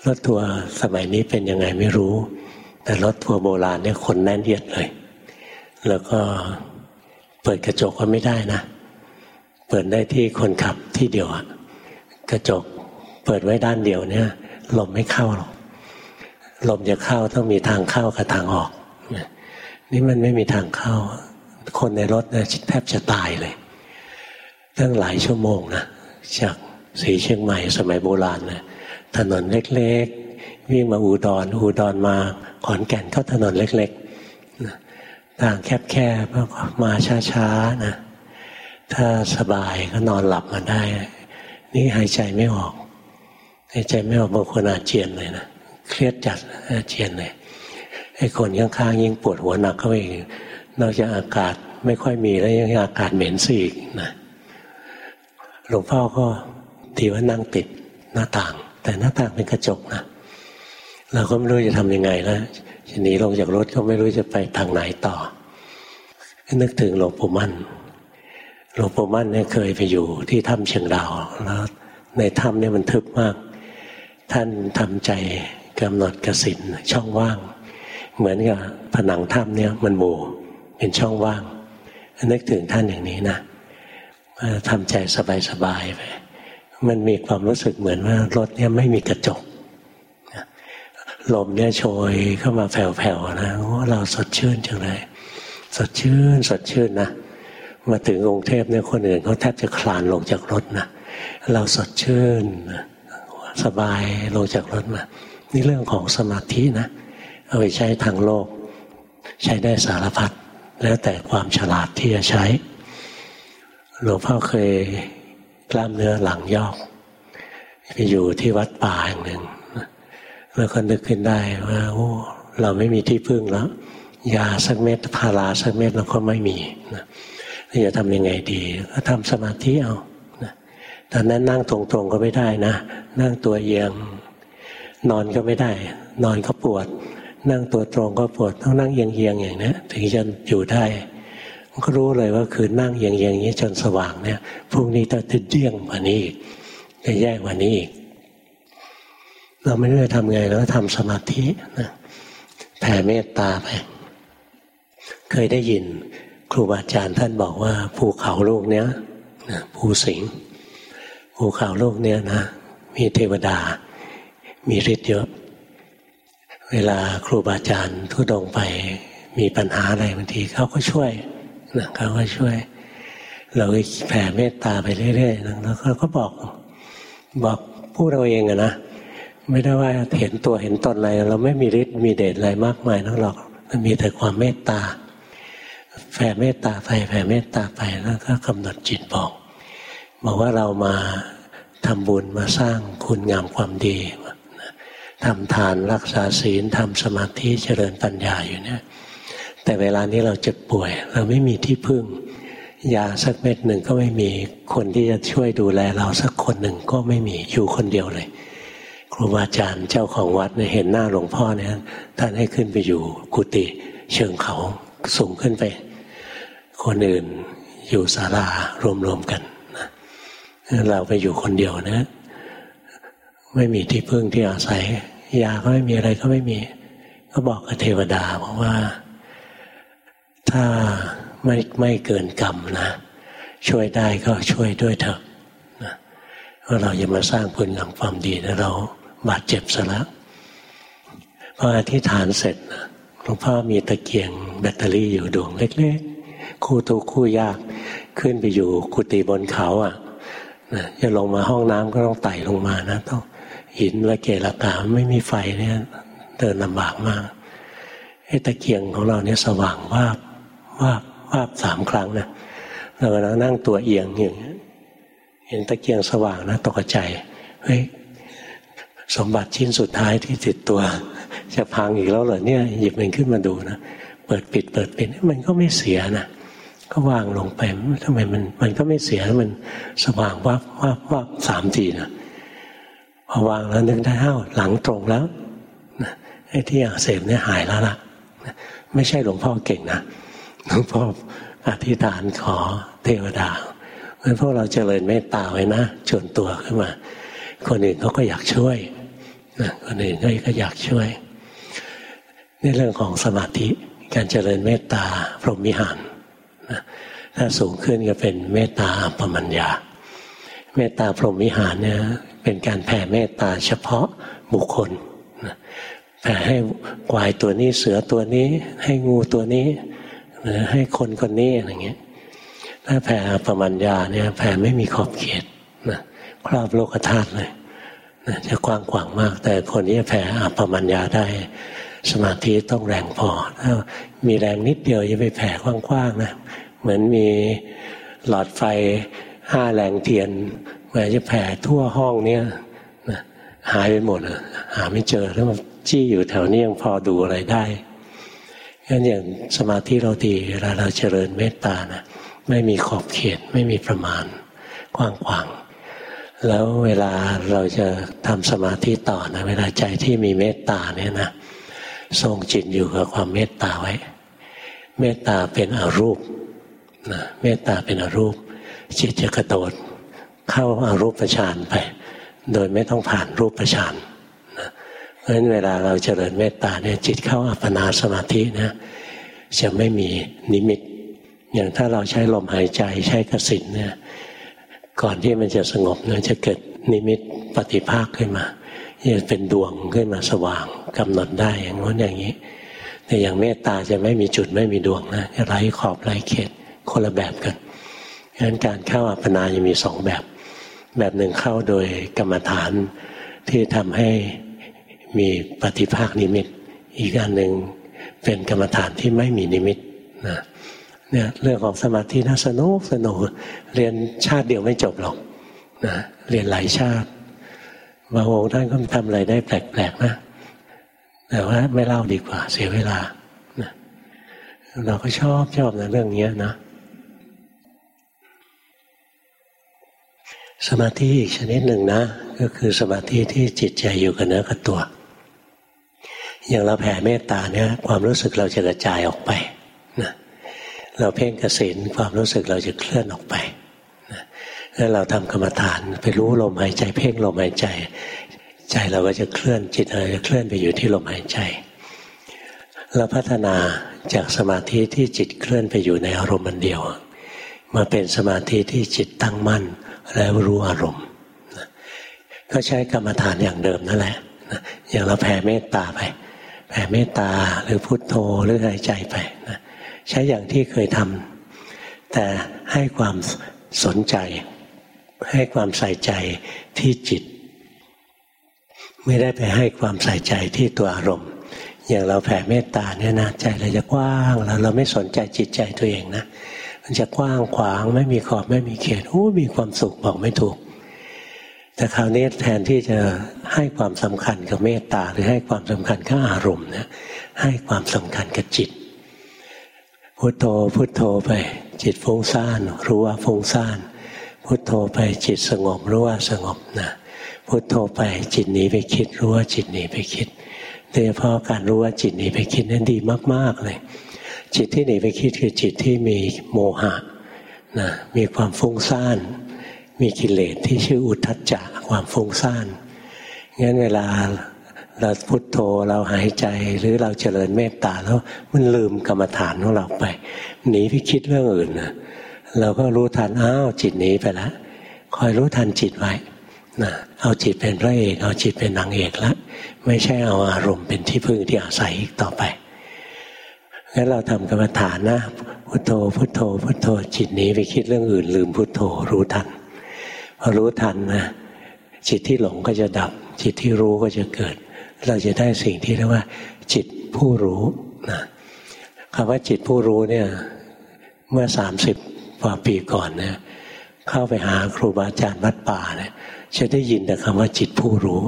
S1: รถทัวร์สมัยนี้เป็นยังไงไม่รู้ แต่รถทัวร์โบราณเนี่ยคนแน่นเอียดเลย แล้วก็ ปิดกระจกก็ไม่ได้นะ เปิดได้ที่คนขับที่เดียวอะกระจกเปิดไว้ด้านเดียวเนี่ยลมไม่เข้าหรอกลมจะเข้าต้องมีทางเข้ากับทางออก นี่มันไม่มีทางเข้า คนในรถนะแทบจะตายเลย ตั้งหลายชั่วโมงนะจากสีเชียงใหม่สมัยโบราณนะถนนเล็กๆ วิ่งมาอุดรอุดรมาขอนแก่นก็ถนนเล็กๆ ทางแคบๆมาช้าๆนะถ้าสบายก็นอนหลับมาได้ นี่หายใจไม่ออกหายใจไม่ออกบางคนอาเจียนเลยนะเครียดจัดอาเจียนเลยไอ้คนข้างๆยิ่งปวดหัวหนักเข้าไปอีกนอกจากอากาศไม่ค่อยมีแล้วยังอากาศเหม็นสิอีกนะหลวงพ่อก็ทีว่านั่งติดหน้าต่าง แต่หน้าต่างเป็นกระจกนะเราก็ไม่รู้จะทำยังไงแล้วจะ หนีลงจากรถก็ไม่รู้จะไปทางไหนต่อ นึกถึงหลวงปู่มั่น หลวงปู่มั่นเนี่ยเคยไปอยู่ที่ถ้ำเชียงดาวแล้วในถ้ำเนี่ยมันทึบมาก ท่านทำใจกำหนดกสินช่องว่าง เหมือนกับผนังถ้ำเนี่ยมันหมู่เป็นช่องว่าง นึกถึงท่านอย่างนี้นะทำใจสบายๆไปมันมีความรู้สึกเหมือนว่ารถเนี่ยไม่มีกระจก ลมเนี่ยโชยเข้ามาแผ่วๆนะว่าเราสดชื่นจังเลย สดชื่นสดชื่นนะมาถึงกรุงเทพเนี่ยคนอื่นเขาแทบจะคลานลงจากรถนะเราสดชื่นสบายลงจากรถมา นี่เรื่องของสมาธินะ เอาไปใช้ทางโลก ใช้ได้สารพัดแล้วแต่ความฉลาดที่จะใช้หลวงพ่อเคยกล้ามเนื้อหลังยอกไปอยู่ที่วัดป่าแห่งหนึ่ง แล้วก็นึกขึ้นได้ว่าโอ้เราไม่มีที่พึ่งแล้วยาสักเม็ดพาราสักเม็ดเราก็ไม่มีนะจะทำยังไงดี ก็ทำสมาธิเอาตอนนั้นนั่งตรงๆก็ไม่ได้นะ นั่งตัวเอียง นอนก็ไม่ได้ นอนก็ปวด นั่งตัวตรงก็ปวดต้องนั่งเอียงๆอย่างนี้ถึงจะอยู่ได้ก็รู้เลยว่าคือนั่งเอียงๆอย่างนี้จนสว่างเนี่ยพรุ่งนี้ต้องจะเดี่ยงกว่านี้อีกจะแย่กว่านี้อีก เราไม่รู้จะทำไงแล้วทำสมาธินะแผ่เมตตาไป เคยได้ยินครูบาอาจารย์ท่านบอกว่าภูเขาลูกเนี้ยนะภูสิงภูเขาลูกเนี้ยนะมีเทวดา มีฤทธิ์เยอะ เวลาครูบาอาจารย์ทุดงไปมีปัญหาอะไรบางทีเขาก็ช่วยนะเขาก็ช่วย เราแผ่เมตตาไปเรื่อยๆแล้วเขาก็บอกบอกผู้เราเองอะนะ ไม่ได้ว่าเห็นตัวเห็นตนอะไร เราไม่มีฤทธิ์มีเดชอะไรมากมายนักหรอกมันมีแต่ความเมตตาแผ่เมตตาไปแผ่เมตตาไปแล้วก็กำหนดจิตบอกบอกว่าเรามาทำบุญมาสร้างคุณงามความดีทำทานรักษาศีลทำสมาธิเจริญปัญญาอยู่เนี่ย แต่เวลานี้เราเจ็บป่วย เราไม่มีที่พึ่งยาสักเม็ดหนึ่งก็ไม่มีคนที่จะช่วยดูแลเราสักคนหนึ่งก็ไม่มีอยู่คนเดียวเลย รูบาอาจารย์เจ้าของวัดเห็นหน้าหลวงพ่อเนี่ยท่านให้ขึ้นไปอยู่กุฏิเชิงเขาสูงขึ้นไป คนอื่นอยู่ศาลารวมๆกันนะเราไปอยู่คนเดียวนะ ไม่มีที่พึ่งที่อาศัย ยาก็ไม่มีอะไรก็ไม่มี ก็บอกกับเทวดาบอกว่า ถ้าไม่ไม่เกินกรรมนะ ช่วยได้ก็ช่วยด้วยเถอะนะว่าเราจะมาสร้างผลของความดีแล้วเรา บาดเจ็บซะแล้วพออธิษฐานเสร็จหลวงพ่อมีตะเกียงแบตเตอรี่อยู่ดวงเล็กๆ คู่ทุกคู่ยากขึ้นไปอยู่กุฏิบนเขาอะจะลงมาห้องน้ำก็ต้องไต่ลงมานะต้องหินละเกละกาไม่มีไฟเนี่ยเดินลำบากมากไอ้ตะเกียงของเราเนี่ยสว่างวาบวาบวาบสามครั้งนะเรากำลังนั่งตัวเอียงอย่างเงี้ยเห็นตะเกียงสว่างนะตกใจเฮ้ย สมบัติชิ้นสุดท้ายที่ติดตัว จะพังอีกแล้วเหรอเนี่ย หยิบมันขึ้นมาดูนะเปิดปิด เปิดปิดมันก็ไม่เสียนะก็วางลงไปทำไมมัน มันก็ไม่เสียมันสว่างวับวับวับสามทีนะพอวางแล้วนึกได้เอ้าหลังตรงแล้วไอ้ที่อักเสบเนี่ยหายแล้วล่ะไม่ใช่หลวงพ่อเก่งนะหลวงพ่ออธิษฐานขอเทวดาเพราะพวกเราเจริญเมตตาไว้นะจนตัวขึ้นมา คนอื่นเขาก็อยากช่วย นะคนอื่นก็อยากช่วยนี่เรื่องของสมาธิการเจริญเมตตาพรหมิหารนะถ้าสูงขึ้นก็เป็นเมตตาอัปมัญญา เมตตาพรหมิหารเนี่ยเป็นการแผ่เมตตาเฉพาะบุคคลนะแผ่ให้ควายตัวนี้เสือตัวนี้ ให้งูตัวนี้หรือให้คนคนนี้อะไรเงี้ยถ้าแผ่อัปมัญญาเนี่ยแผ่ไม่มีขอบเขตนะครอบโลกธาตุเลย จะกว้างขวางมาก แต่คนที่แผ่อัปปมัญญาได้ สมาธิต้องแรงพอถ้ามีแรงนิดเดียวจะไปแผ่กว้างๆนะเหมือนมีหลอดไฟห้าแรงเทียนแม้จะแผ่ทั่วห้องเนี้ยหายไปหมดหาไม่เจอแล้วมันจี้อยู่แถวนี้ยังพอดูอะไรได้งั้นอย่างสมาธิเราดีเวลาเราเจริญเมตตานะไม่มีขอบเขตไม่มีประมาณกว้างขวาง แล้วเวลาเราจะทำสมาธิต่อนะเวลาใจที่มีเมตตาเนี่ยนะทรงจิตอยู่กับความเมตตาไว้ เมตตาเป็นอรูปนะเมตตาเป็นอรูป จิตจะกระโดดเข้าอารูปฌานไป โดยไม่ต้องผ่านรูปฌานนะเพราะฉะนั้นเวลาเราเจริญเมตตาเนี่ยจิตเข้าอัปปนาสมาธินะจะไม่มีนิมิต อย่างถ้าเราใช้ลมหายใจใช้กสินเนี่ย ก่อนที่มันจะสงบนี่ยจะเกิดนิมิตปฏิภาคขึ้นมาจะเป็นดวงขึ้นมาสว่างกำหนดได้อย่างนู้นอย่างนี้ แต่อย่างเมตตาจะไม่มีจุดไม่มีดวงนะจะไร้ขอบไร้เขตคนละแบบกันดังนั้นการเข้าอัปปนาจะมีสองแบบ แบบหนึ่งเข้าโดยกรรมฐานที่ทำให้มีปฏิภาคนิมิต อีกอันหนึ่งเป็นกรรมฐานที่ไม่มีนิมิตนะ เนี่ยเรื่องของสมาธิน่าสนุกสนุกเรียนชาติเดียวไม่จบหรอกนะเรียนหลายชาติบางองค์ท่านก็ทำอะไรได้แปลกๆนะแต่ว่าไม่เล่าดีกว่า เสียเวลานะเราก็ชอบชอบนะเรื่องนี้นะ สมาธิอีกชนิดหนึ่งนะ ก็คือสมาธิที่จิตใจอยู่กับเนื้อกับตัว อย่างเราแผ่เมตตาเนี่ย ความรู้สึกเราจะกระจายออกไป เราเพ่งกสินความรู้สึกเราจะเคลื่อนออกไปแล้วเราทำกรรมฐานไปรู้ลมหายใจเพ่งลมหายใจ ใจเราก็จะเคลื่อนจิตเราจะเคลื่อนไปอยู่ที่ลมหายใจเราพัฒนาจากสมาธิที่จิตเคลื่อนไปอยู่ในอารมณ์มันเดียว มาเป็นสมาธิที่จิตตั้งมั่นแล้วรู้อารมณ์ก็ใช้กรรมฐานอย่างเดิมนั่นแหละอย่างเราแผ่เมตตาไป แผ่เมตตาหรือพุทโธหรือหายใจไปนะ ใช้อย่างที่เคยทำแต่ให้ความสนใจ ให้ความใส่ใจที่จิต ไม่ได้ไปให้ความใส่ใจที่ตัวอารมณ์ อย่างเราแผ่เมตตาเนี่ยนะใจเราจะกว้างแล้วเราไม่สนใจจิตใจตัวเองนะมันจะกว้างขวางไม่มีขอบไม่มีเขตโอ้มีความสุขบอกไม่ถูกแต่คราวนี้แทนที่จะให้ความสำคัญกับเมตตาหรือให้ความสำคัญกับอารมณ์นะให้ความสำคัญกับจิต พุโทโธพุโทโธไป จิตฟุ้งซ่านรู้ว่าฟุ้งซ่านพุโทโธไปจิตสงบรู้ว่าสงบนะพุโทโธไปจิตหนีไปคิดรู้ว่าจิตหนีไปคิดโดยเฉพาะการรู้ว่าจิตหนีไปคิดนั้นดีมาก ๆ เลย จิตที่หนีไปคิดคือจิตที่มีโมหะนะมีความฟุ้งซ่านมีกิเลสที่ชื่ออุทธัจจะความฟุ้งซ่านงั้นเวลา เราพุโทโธเราหายใจหรือเราเจริญเมตตาแล้วมันลืมกรรมฐานของเราไปหนีไปคิดเรื่องอื่นนะเราก็รู้ทันอ้าวจิตหนีไปแล้วคอยรู้ทันจิตไว้นะเอาจิตเป็นพระเอก เอาจิตเป็นนางเอกแล้วไม่ใช่เอาอารมณ์เป็นที่พึ่งที่อาศัยอีกต่อไปงั้นเราทำกรรมฐานนะพุโทโธพุโทโธพุโทโธจิตหนีไปคิดเรื่องอื่น ลืมพุโทโธรู้ทันพอรู้ทันนะจิตที่หลงก็จะดับ จิตที่รู้ก็จะเกิด เราจะได้สิ่งที่เรียกว่า จิตผู้รู้นะคำว่าจิตผู้รู้เนี่ยเมื่อสามสิบกว่าปีก่อนเนี่ยเข้าไปหาครูบาอาจารย์วัดป่าเนี่ยจะได้ยินแต่คำว่าจิตผู้รู้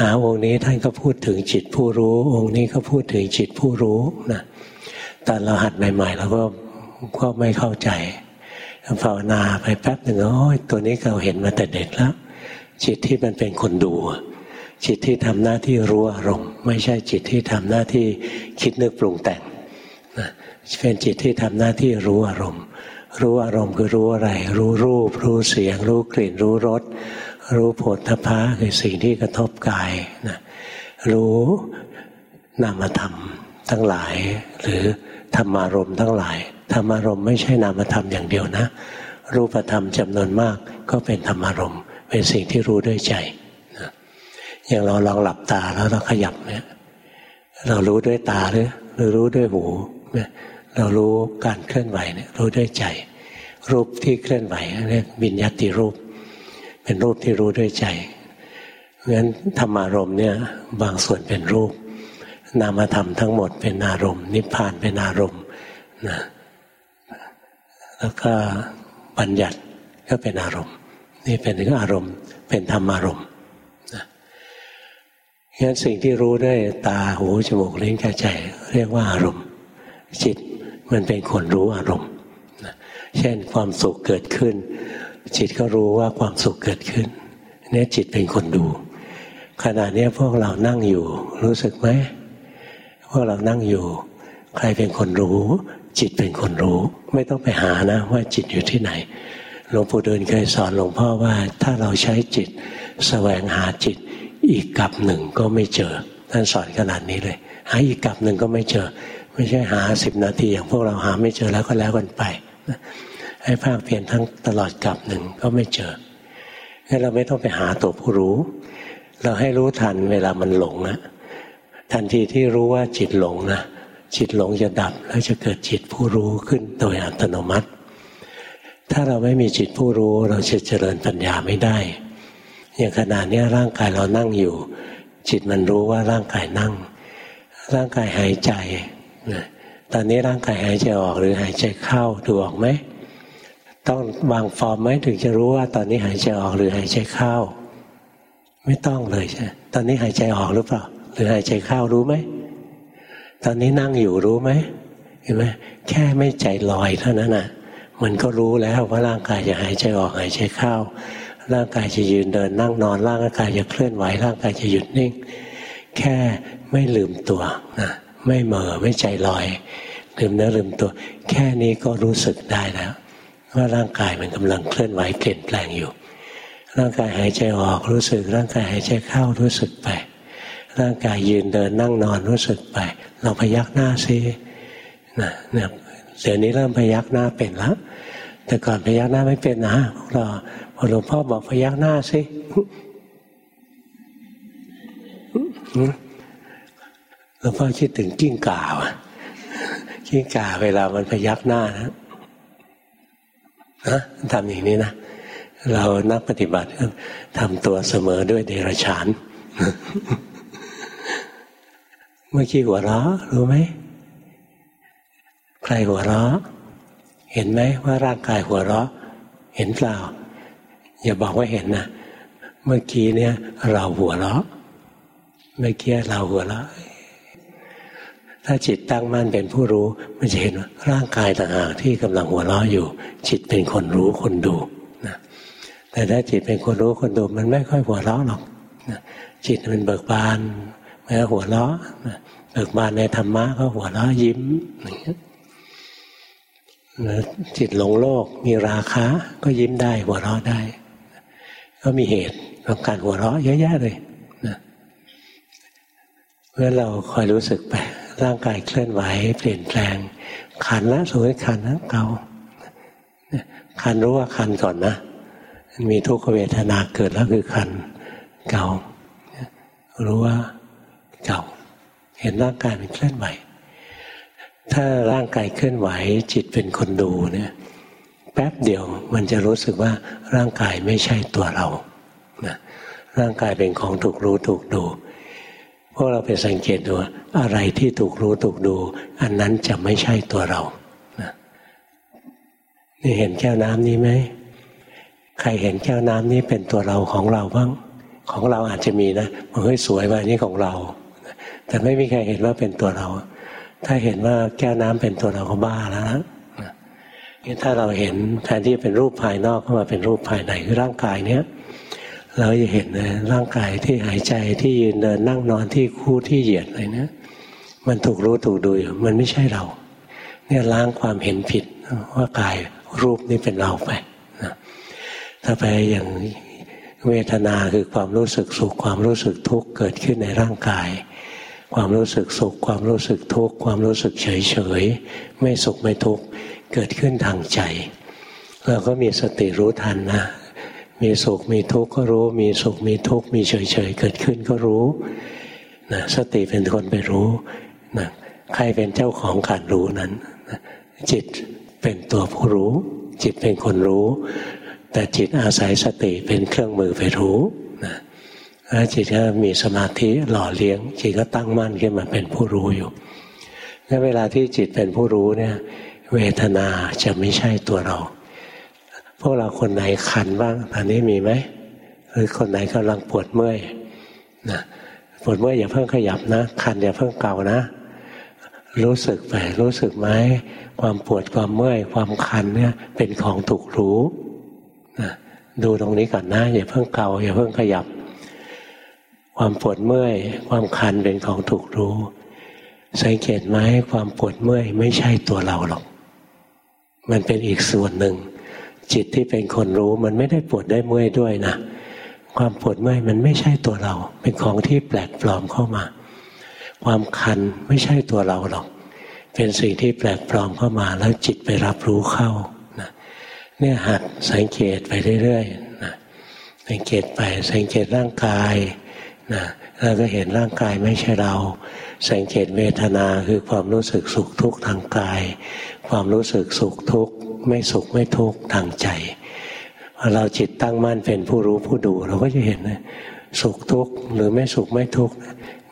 S1: หาองค์นี้ท่านก็พูดถึงจิตผู้รู้ องค์นี้ก็พูดถึงจิตผู้รู้นะตอนเราหัดใหม่ ๆ เราก็ก็ไม่เข้าใจภาวนาไปแป๊บหนึ่งโอ้ยตัวนี้เราเห็นมาแต่เด็กแล้ว จิตที่มันเป็นคนดู จิตที่ทำหน้าที่รู้อารมณ์ ไม่ใช่จิตที่ทำหน้าที่คิดนึกปรุงแต่งนะเป็นจิตที่ทำหน้าที่รู้อารมณ์ รู้อารมณ์คือรู้อะไร รู้รูป รู้เสียง รู้กลิ่น รู้รสรู้ผฏฐพะคือสิ่งที่กระทบกายนะรู้นามธรรมทั้งหลาย หรือธรรมารมณ์ทั้งหลายธรรมารมณ์ไม่ใช่นามธรรมอย่างเดียวนะ รูปธรรมจำนวนมากก็เป็นธรรมารมณ์เป็นสิ่งที่รู้ด้วยใจ อย่างเราลองหลับตาแล้วเราขยับเนี่ย เรารู้ด้วยตาหรือหรือรู้ด้วยหูเนี่ยเรารู้การเคลื่อนไหวเนี่ยรู้ด้วยใจ รูปที่เคลื่อนไหวเรียกวิญญาติรูป เป็นรูปที่รู้ด้วยใจเพราะฉะนั้นธรรมารมณ์เนี่ยบางส่วนเป็นรูป นามธรรมทั้งหมดเป็นอารมณ์ นิพพานเป็นอารมณ์นะแล้วก็บัญญัติก็เป็นอารมณ์ นี่เป็นถึงอารมณ์เป็นธรรมารมณ์ งั้นสิ่งที่รู้ด้วยตาหูจมูกลิ้นกายใจ เรียกว่าอารมณ์ จิตมันเป็นคนรู้อารมณ์เช่นความสุขเกิดขึ้น จิตก็รู้ว่าความสุขเกิดขึ้นนี่จิตเป็นคนดู ขณะนี้พวกเรานั่งอยู่ รู้สึกไหมพวกเรานั่งอยู่ ใครเป็นคนรู้ จิตเป็นคนรู้ ไม่ต้องไปหานะว่าจิตอยู่ที่ไหนหลวงปู่ดูลเคยสอนหลวงพ่อว่า ถ้าเราใช้จิตสแสวงหาจิต อีกกับหนึ่งก็ไม่เจอ ท่านสอนขนาดนี้เลย หาอีกกับหนึ่งก็ไม่เจอ ไม่ใช่หาสิบนาทีอย่างพวกเราหาไม่เจอแล้วก็แล้วกันไปให้ภาคเพียนทั้งตลอดกับหนึ่งก็ไม่เจองั้นเราไม่ต้องไปหาตัวผู้รู้ เราให้รู้ทันเวลามันหลงนะทันทีที่รู้ว่าจิตหลงนะจิตหลงจะดับแล้วจะเกิดจิตผู้รู้ขึ้นโดยอัตโนมัติ ถ้าเราไม่มีจิตผู้รู้เราจะเจริญปัญญาไม่ได้ อย่างขณะนี้ร่างกายเรานั่งอยู่ จิตมันรู้ว่าร่างกายนั่ง ร่างกายหายใจตอนนี้ร่างกายหายใจออกหรือหายใจเข้าดูออกไหมต้องวางฟอร์มไหมถึงจะรู้ว่าตอนนี้หายใจออกหรือหายใจเข้า ไม่ต้องเลยใช่ตอนนี้หายใจออกหรือเปล่าหรือหายใจเข้ารู้ไหมตอนนี้นั่งอยู่รู้ไหมเห็นไหมแค่ไม่ใจลอยเท่านั้นน่ะ มันก็รู้แล้วว่าร่างกายจะหายใจออกหายใจเข้า ร่างกายจะยืนเดินนั่งนอน ร่างกายจะเคลื่อนไหว ร่างกายจะหยุดนิ่ง แค่ไม่ลืมตัวนะไม่เหม่อไม่ใจลอยลืมเนื้อลืมตัว แค่นี้ก็รู้สึกได้แล้วว่าร่างกายมันกำลังเคลื่อนไหวเปลี่ยนแปลงอยู่ ร่างกายหายใจออกรู้สึก ร่างกายหายใจเข้ารู้สึกไป ร่างกายยืนเดินนั่งนอนรู้สึกไป เราพยักหน้าซินะเนี่ยเดี๋ยวนี้เริ่มพยักหน้าเป็นแล้วแต่ก่อนพยักหน้าไม่เป็นนะพวกเรา หลวงพ่อบอกพยักหน้าซิหลวงพ่อคิดถึงกิ้งก่าวะกิ้งก่าเวลามันพยักหน้านะนะทำอย่างนี้นะ เรานักปฏิบัติทำตัวเสมอด้วยเดรัจฉาน เมื่อกี้หัวเราะรู้ไหมใครหัวเราะเห็นไหมว่าร่างกายหัวเราะ เห็นเปล่า อย่าบอกว่าเห็นนะเมื่อกี้เนี่ยเราหัวเราะเมื่อกี้เราหัวเราะถ้าจิตตั้งมั่นเป็นผู้รู้ มันจะเห็นว่าร่างกายต่างหากที่กำลังหัวเราะอยู่ จิตเป็นคนรู้คนดูนะแต่ถ้าจิตเป็นคนรู้คนดู มันไม่ค่อยหัวเราะหรอกนะจิตมันเบิกบานแม้หัวเราะเบิกบานในธรรมะก็หัวเราะยิ้มอย่างเงี้ยจิตหลงโลกมีราคะ ก็ยิ้มได้หัวเราะได้ ก็มีเหตุของการหัวเราะเยอะแยะเลยนะเมื่อเราคอยรู้สึกไปร่างกายเคลื่อนไหว เปลี่ยนแปลง ขันละสวยขันละเกาขันรู้ว่าขันก่อนนะมีทุกขเวทนาเกิดแล้วคือขันเก่า รู้ว่าเก่า เห็นร่างกายมันเคลื่อนไหว ถ้าร่างกายเคลื่อนไหว จิตเป็นคนดูเนี่ย แป๊บเดียวมันจะรู้สึกว่าร่างกายไม่ใช่ตัวเรานะร่างกายเป็นของถูกรู้ถูกดู พวกเราไปสังเกตดูอะไรที่ถูกรู้ถูกดู อันนั้นจะไม่ใช่ตัวเรานี่เห็นแก้วน้ำนี้ไหมใครเห็นแก้วน้ำนี้เป็นตัวเราของเราบ้าง ของเราอาจจะมีนะมันเฮ้ยสวยว่านี่ของเรา แต่ไม่มีใครเห็นว่าเป็นตัวเรา ถ้าเห็นว่าแก้วน้ำเป็นตัวเราก็บ้าแล้วนะ ถ้าเราเห็นแทนที่เป็นรูปภายนอกเข้ามาเป็นรูปภายในคือร่างกายเนี้ยเราจะเห็นเลยร่างกายที่หายใจที่ยืนเดินนั่งนอนที่คู่ที่เหยียดอะไรเนี้ยมันถูกรู้ถูกดูอยู่มันไม่ใช่เรา เนี่ยล้างความเห็นผิดว่ากายรูปนี้เป็นเราไปนะถ้าไปอย่างเวทนาคือความรู้สึกสุขความรู้สึกทุกข์เกิดขึ้นในร่างกาย ความรู้สึกสุขความรู้สึกทุกข์ความรู้สึกเฉยเฉยไม่สุขไม่ทุกข์ เกิดขึ้นทางใจ เราก็มีสติรู้ทันนะ มีสุขมีทุกข์ก็รู้ มีสุขมีทุกข์มีเฉยเฉยเกิดขึ้นก็รู้นะสติเป็นคนไปรู้นะใครเป็นเจ้าของการรู้นั้นจิตเป็นตัวผู้รู้ จิตเป็นคนรู้ แต่จิตอาศัยสติเป็นเครื่องมือไปรู้นะแล้วจิตก็มีสมาธิหล่อเลี้ยง จิตก็ตั้งมั่นขึ้นมาเป็นผู้รู้อยู่แล้วเวลาที่จิตเป็นผู้รู้เนี่ย เวทนาจะไม่ใช่ตัวเรา พวกเราคนไหนคันบ้างตอนนี้มีไหมหรือคนไหนกำลังปวดเมื่อยนะปวดเมื่อยอย่าเพิ่งขยับนะ คันอย่าเพิ่งเกานะ รู้สึกไปรู้สึกไหมความปวดความเมื่อย ความคันเนี่ยเป็นของถูกรู้นะดูตรงนี้ก่อนนะอย่าเพิ่งเกาอย่าเพิ่งขยับ ความปวดเมื่อย ความคันเป็นของถูกรู้ สังเกตไหมความปวดเมื่อยไม่ใช่ตัวเราหรอก มันเป็นอีกส่วนหนึ่ง จิตที่เป็นคนรู้มันไม่ได้ปวดได้เมื่อยด้วยนะ ความปวดเมื่อยมันไม่ใช่ตัวเรา เป็นของที่แปลกปลอมเข้ามา ความคันไม่ใช่ตัวเราหรอก เป็นสิ่งที่แปลกปลอมเข้ามา แล้วจิตไปรับรู้เข้านะเนี่ยหัดสังเกตไปเรื่อยๆนะสังเกตไปสังเกตร่างกายนะเราก็เห็นร่างกายไม่ใช่เรา สังเกตเวทนาคือความรู้สึกสุขทุกข์ทางกาย ความรู้สึกสุขทุกข์ไม่สุขไม่ทุกข์ทางใจพอเราจิตตั้งมั่นเป็นผู้รู้ผู้ดูเราก็จะเห็นนะสุขทุกข์หรือไม่สุขไม่ทุกข์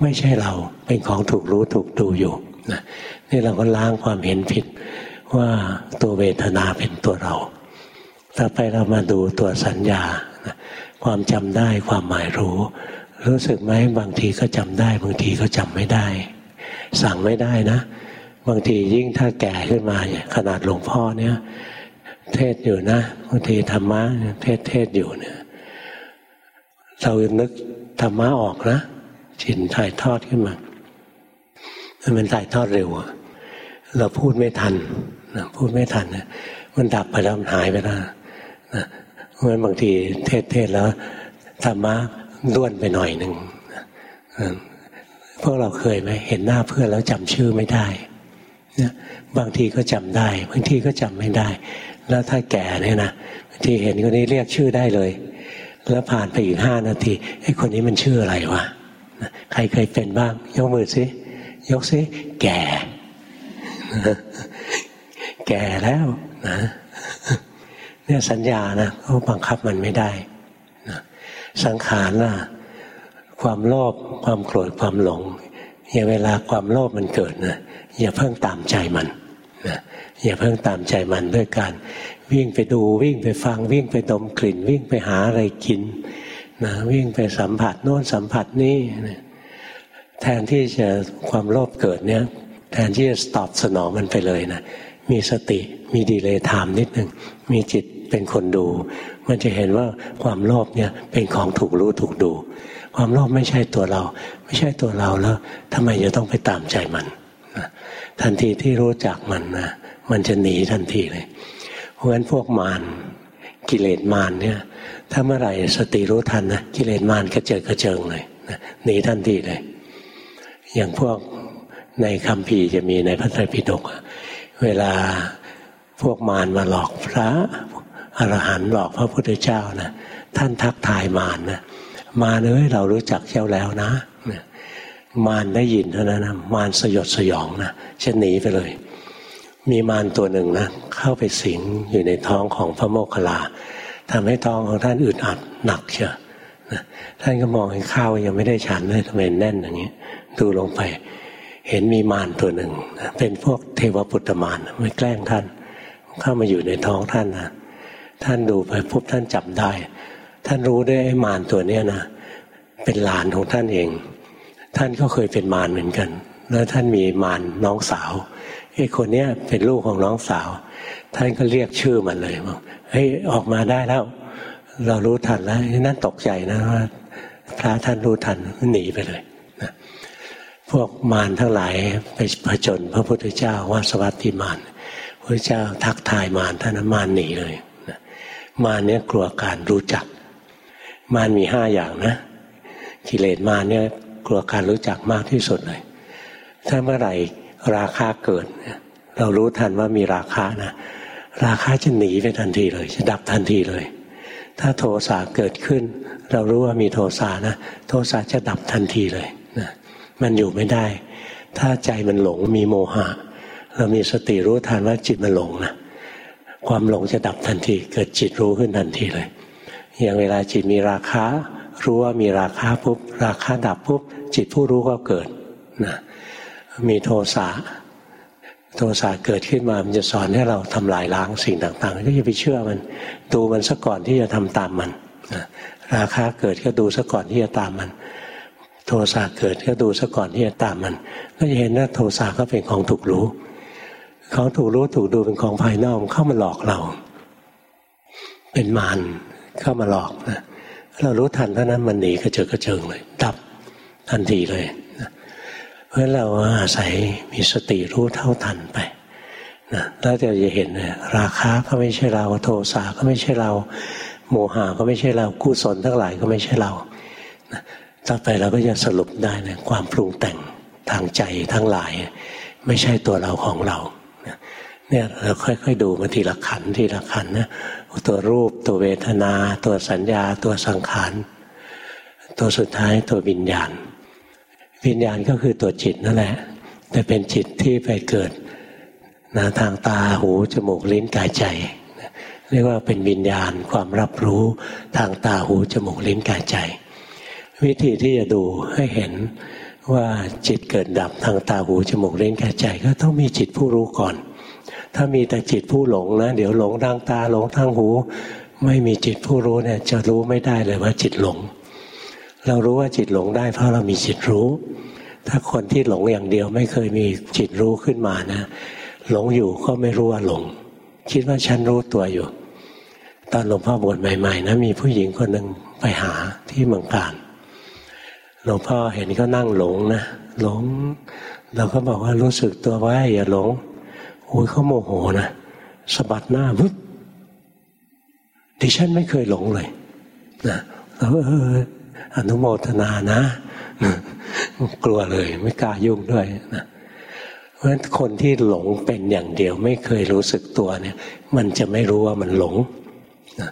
S1: ไม่ใช่เราเป็นของถูกรู้ถูกดูอยู่นะนี่เราก็ล้างความเห็นผิดว่าตัวเวทนาเป็นตัวเรา ต่อไปเรามาดูตัวสัญญา ความจำได้ความหมายรู้ รู้สึกไหมบางทีก็จำได้ บางทีก็จำไม่ได้ สั่งไม่ได้นะ บางทียิ่งถ้าแก่ขึ้นมาขนาดหลวงพ่อเนี่ย เทศอยู่นะบางทีธรรมะเทศเทศอยู่เนี่ยเรานึกธรรมะออกนะจิตถ่ายทอดขึ้นมามันถ่ายทอดเร็วเราพูดไม่ทันนะพูดไม่ทันนะมันดับไปแล้วมันหายไปแล้วนะเพราะฉะนั้นบางทีเทศเทศแล้วธรรมะด้วนไปหน่อยหนึ่งพวกเราเคยไหมเห็นหน้าเพื่อนแล้วจำชื่อไม่ได้ นะบางทีก็จำได้ บางทีก็จำไม่ได้ แล้วถ้าแก่เนี่ยนะบางทีเห็นคนนี้เรียกชื่อได้เลย แล้วผ่านไปอีกห้านาทีไอ้คนนี้มันชื่ออะไรวะใครเคยเป็นบ้าง ยกมือสิยกสิแก่ แก่แล้วนะเนี่ยสัญญานะเขาบังคับมันไม่ได้นะสังขารล่ะ ความโลภความโกรธความหลงอย่าเวลาความโลภมันเกิดนะ อย่าเพิ่งตามใจมันนะอย่าเพิ่งตามใจมันด้วยการวิ่งไปดูวิ่งไปฟังวิ่งไปดมกลิ่น วิ่งไปหาอะไรกินนะวิ่งไปสัมผัสโน้นสัมผัสนี่แทนที่จะความโลภเกิดเนี่ยแทนที่จะตอบสนองมันไปเลยนะมีสติมีดีเลยถามนิดหนึ่งมีจิตเป็นคนดู มันจะเห็นว่าความโลภเนี่ยเป็นของถูกรู้ถูกดู ความโลภไม่ใช่ตัวเรา ไม่ใช่ตัวเราแล้วทำไมจะต้องไปตามใจมัน ทันทีที่รู้จักมันนะมันจะหนีทันทีเลย เพราะฉะนั้นพวกมารกิเลสมารเนี่ย ถ้าเมื่อไหร่สติรู้ทันนะกิเลสมารกระเจิดกระเจิงเลยหนีทันทีเลย อย่างพวกในคำพีจะมีในพระไตรปิฎกเวลาพวกมารมาหลอกพระอรหันต์หลอกพระพุทธเจ้านะท่านทักทายมารนะมาเอ้ยเรารู้จักเจ้าแล้วนะ มารได้ยินเท่านั้นนะมารสยดสยองนะจะหนีไปเลย มีมารตัวหนึ่งนะเข้าไปสิงอยู่ในท้องของพระโมคคัลลาทำให้ท้องของท่านอึดอัดหนักเชียวท่านก็มองเห็นข้าวยังไม่ได้ฉันเลยทำไมแน่นอย่างนี้ดูลงไป เห็นมีมารตัวหนึ่งเป็นพวกเทวปุตตมารไม่แกล้งท่าน เข้ามาอยู่ในท้องท่านนะท่านดูไปปุ๊บท่านจับได้ ท่านรู้ได้ไอ้มารตัวเนี้ยนะเป็นหลานของท่านเอง ท่านก็เคยเป็นมารเหมือนกัน แล้วท่านมีมารน้องสาวไอ้คนเนี้ยเป็นลูกของน้องสาว ท่านก็เรียกชื่อมันเลยบอกเฮ้ยออกมาได้แล้ว เรารู้ทันแล้วนั่นตกใจนะว่าพระท่านรู้ทันหนีไปเลยนะพวกมารทั้งหลายไปผจญพระพุทธเจ้าว่าสวัสดิมารพระเจ้าทักทายมารท่านมารหนีเลยนะมารเนี้ยกลัวการรู้จัก มารมีห้าอย่างนะกิเลสมารเนี่ย กลัวการรู้จักมากที่สุดเลย ถ้าเมื่อไหร่ราคาเกิด เรารู้ทันว่ามีราคานะราคาจะหนีไปทันทีเลย จะดับทันทีเลย ถ้าโทสะเกิดขึ้น เรารู้ว่ามีโทสะนะ โทสะจะดับทันทีเลยนะมันอยู่ไม่ได้ ถ้าใจมันหลงมีโมหะ เรามีสติรู้ทันว่าจิตมันหลงนะความหลงจะดับทันที เกิดจิตรู้ขึ้นทันทีเลย อย่างเวลาจิตมีราคารู้ว่ามีราคาปุ๊บราคาดับปุ๊บ จิตผู้รู้ก็เกิดนะมีโทสะโทสะเกิดขึ้นมา มันจะสอนให้เราทำลายล้างสิ่งต่างๆก็อย่าไปเชื่อมัน ดูมันซะก่อนที่จะทำตามมันราคาเกิดก็ดูซะก่อนที่จะตามมัน โทสะเกิดก็ดูซะก่อนที่จะตามมัน ก็จะเห็นว่าโทสะก็เป็นของถูกรู้ ของถูกรู้ถูกดูเป็นของภายนอกเข้ามาหลอกเรา เป็นมารเข้ามาหลอกนะเรารู้ทันเท่านั้นมันหนีกระเจิงกระเจิงเลย ดับ ทันทีเลยเพราะเราอาศัยมีสติรู้เท่าทันไปนะแล้วเราจะเห็นราคาก็ไม่ใช่เรา โทสะก็ไม่ใช่เรา โมหะก็ไม่ใช่เรากุศลทั้งหลายก็ไม่ใช่เรานะต่อไปเราก็จะสรุปได้นะความปรุงแต่งทางใจทั้งหลาย ไม่ใช่ตัวเราของเราเนี่ยเราค่อยๆดูมาทีละขันทีละขันนะตัวรูปตัวเวทนา ตัวสัญญา ตัวสังขาร ตัวสุดท้ายตัววิญญาณ วิญญาณก็คือตัวจิตนั่นแหละ แต่เป็นจิตที่ไปเกิดนะทางตาหูจมูกลิ้นกายใจ เรียกว่าเป็นวิญญาณความรับรู้ทางตาหูจมูกลิ้นกายใจ วิธีที่จะดูให้เห็นว่าจิตเกิดดับทางตาหูจมูกลิ้นกายใจ ก็ต้องมีจิตผู้รู้ก่อน ถ้ามีแต่จิตผู้หลงนะเดี๋ยวหลงทางตาหลงทางหู ไม่มีจิตผู้รู้เนี่ยจะรู้ไม่ได้เลยว่าจิตหลง เรารู้ว่าจิตหลงได้ เพราะเรามีจิตรู้ ถ้าคนที่หลงอย่างเดียวไม่เคยมีจิตรู้ขึ้นมานะ หลงอยู่ก็ไม่รู้ว่าหลง คิดว่าฉันรู้ตัวอยู่ ตอนหลวงพ่อบวชใหม่ๆนะมีผู้หญิงคนหนึ่งไปหาที่เมืองการหลวงพ่อเห็นก็นั่งหลงนะหลง เราก็บอกว่ารู้สึกตัวไว้อย่าหลงโอ้ยเขาโมโหนะสะบัดหน้าปุ๊บดิฉันไม่เคยหลงเลยนะแล้วเออ อนุโมทนานะ กลัวเลยไม่กล้ายุ่งด้วยนะเพราะฉะนั้นคนที่หลงเป็นอย่างเดียวไม่เคยรู้สึกตัวเนี่ย มันจะไม่รู้ว่ามันหลงนะ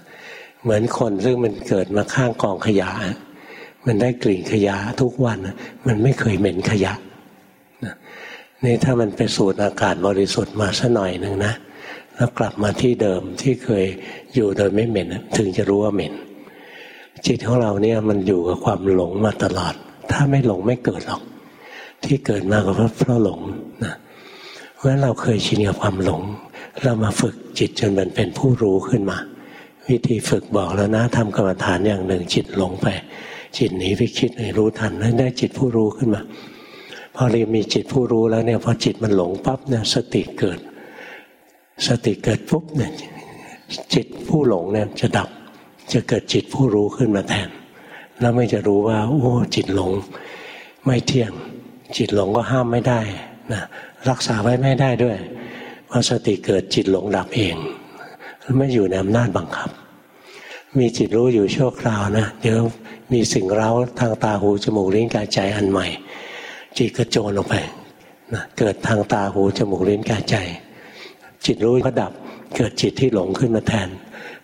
S1: เหมือนคนซึ่งมันเกิดมาข้างกองขยะ มันได้กลิ่นขยะทุกวัน มันไม่เคยเหม็นขยะนี่ถ้ามันไปสูดอากาศบริสุทธิ์มาสัหน่อยหนึ่งนะแล้วกลับมาที่เดิมที่เคยอยู่โดยไม่เหม็น ถึงจะรู้ว่าเหม็น จิตของเราเนี่ยมันอยู่กับความหลงมาตลอด ถ้าไม่หลงไม่เกิดหรอก ที่เกิดมาก็เพราะเพราะหลงนะเพราะฉะนั้นเราเคยชินกับความหลง เรามาฝึกจิตจนมันเป็นผู้รู้ขึ้นมา วิธีฝึกบอกแล้วนะทำกรรมฐานอย่างหนึ่งจิตหลงไป จิตหนีไปคิดให้รู้ทันแล้วได้จิตผู้รู้ขึ้นมา พอเรียนมีจิตผู้รู้แล้วเนี่ยพอจิตมันหลงปั๊บเนี่ยสติเกิด สติเกิดปุ๊บเนี่ยจิตผู้หลงเนี่ยจะดับ จะเกิดจิตผู้รู้ขึ้นมาแทน แล้วไม่จะรู้ว่า โอ้จิตหลง ไม่เที่ยง จิตหลงก็ห้ามไม่ได้นะรักษาไว้ไม่ได้ด้วยเพราะสติเกิดจิตหลงดับเอง ไม่อยู่ในอำนาจบังคับ มีจิตรู้อยู่ชั่วคราวนะเดี๋ยวมีสิ่งเร้าทางตาหูจมูกลิ้นกายใจอันใหม่ จิตกระโจนลงไปนะเกิดทางตาหูจมูกลิ้นกายใจ จิตรู้ก็ดับเกิดจิตที่หลงขึ้นมาแทน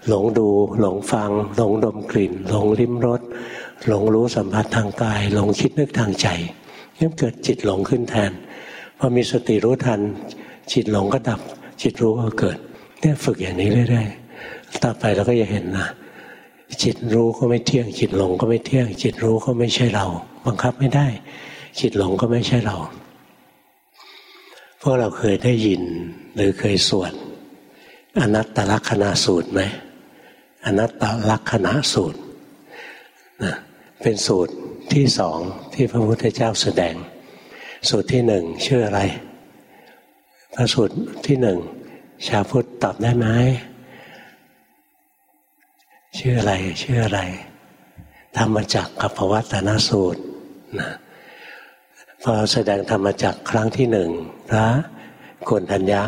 S1: หลงดูหลงฟัง หลงดมกลิ่น หลงลิ้มรสหลงรู้สัมผัสทางกาย หลงคิดนึกทางใจนี่เกิดจิตหลงขึ้นแทนพอมีสติรู้ทัน จิตหลงก็ดับ จิตรู้ก็เกิดเนี่ยฝึกอย่างนี้เรื่อยๆต่อไปเราก็จะเห็นนะจิตรู้ก็ไม่เที่ยง จิตหลงก็ไม่เที่ยง จิตรู้ก็ไม่ใช่เรา บังคับไม่ได้ จิตหลงก็ไม่ใช่เรา พวกเราเคยได้ยินหรือเคยสวดอนัตตลักษณะสูตรไหม อนัตตลักษณะสูตรนะเป็นสูตรที่สองที่พระพุทธเจ้าแสดง สูตรที่หนึ่งชื่ออะไร พระสูตรที่หนึ่งชาวพุทธตอบได้ไหมชื่ออะไรชื่ออะไร ธรรมจักกับภวัตนสูตรนะพอแสดงธรรมจักครั้งที่หนึ่งพระโกนทัญญะ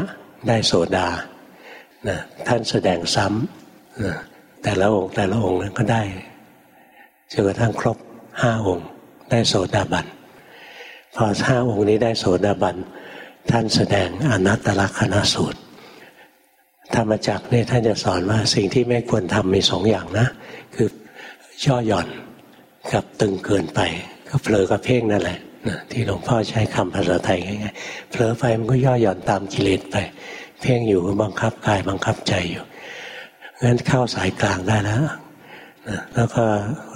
S1: ได้โสดานะท่านแสดงซ้ำนะ แต่ละองค์แต่ละองค์นั้นก็ได้จนกระทั่งครบห้าองค์ ได้โสดาบันพอห้าองค์นี้ได้โสดาบันท่านแสดงอนัตตลักษณสูตร ธรรมจักเนี่ยท่านจะสอนว่าสิ่งที่ไม่ควรทำมีสองอย่างนะ คือย่อหย่อนกับตึงเกินไป ก็เผลอกับเพ่งนั่นแหละนะที่หลวงพ่อใช้คำภาษาไทยง่ายๆเผลอไปมันก็ย่อหย่อนตามกิเลสไป เพ่งอยู่ก็บังคับกายบังคับใจอยู่ งั้นเข้าสายกลางได้แล้วนะแล้วก็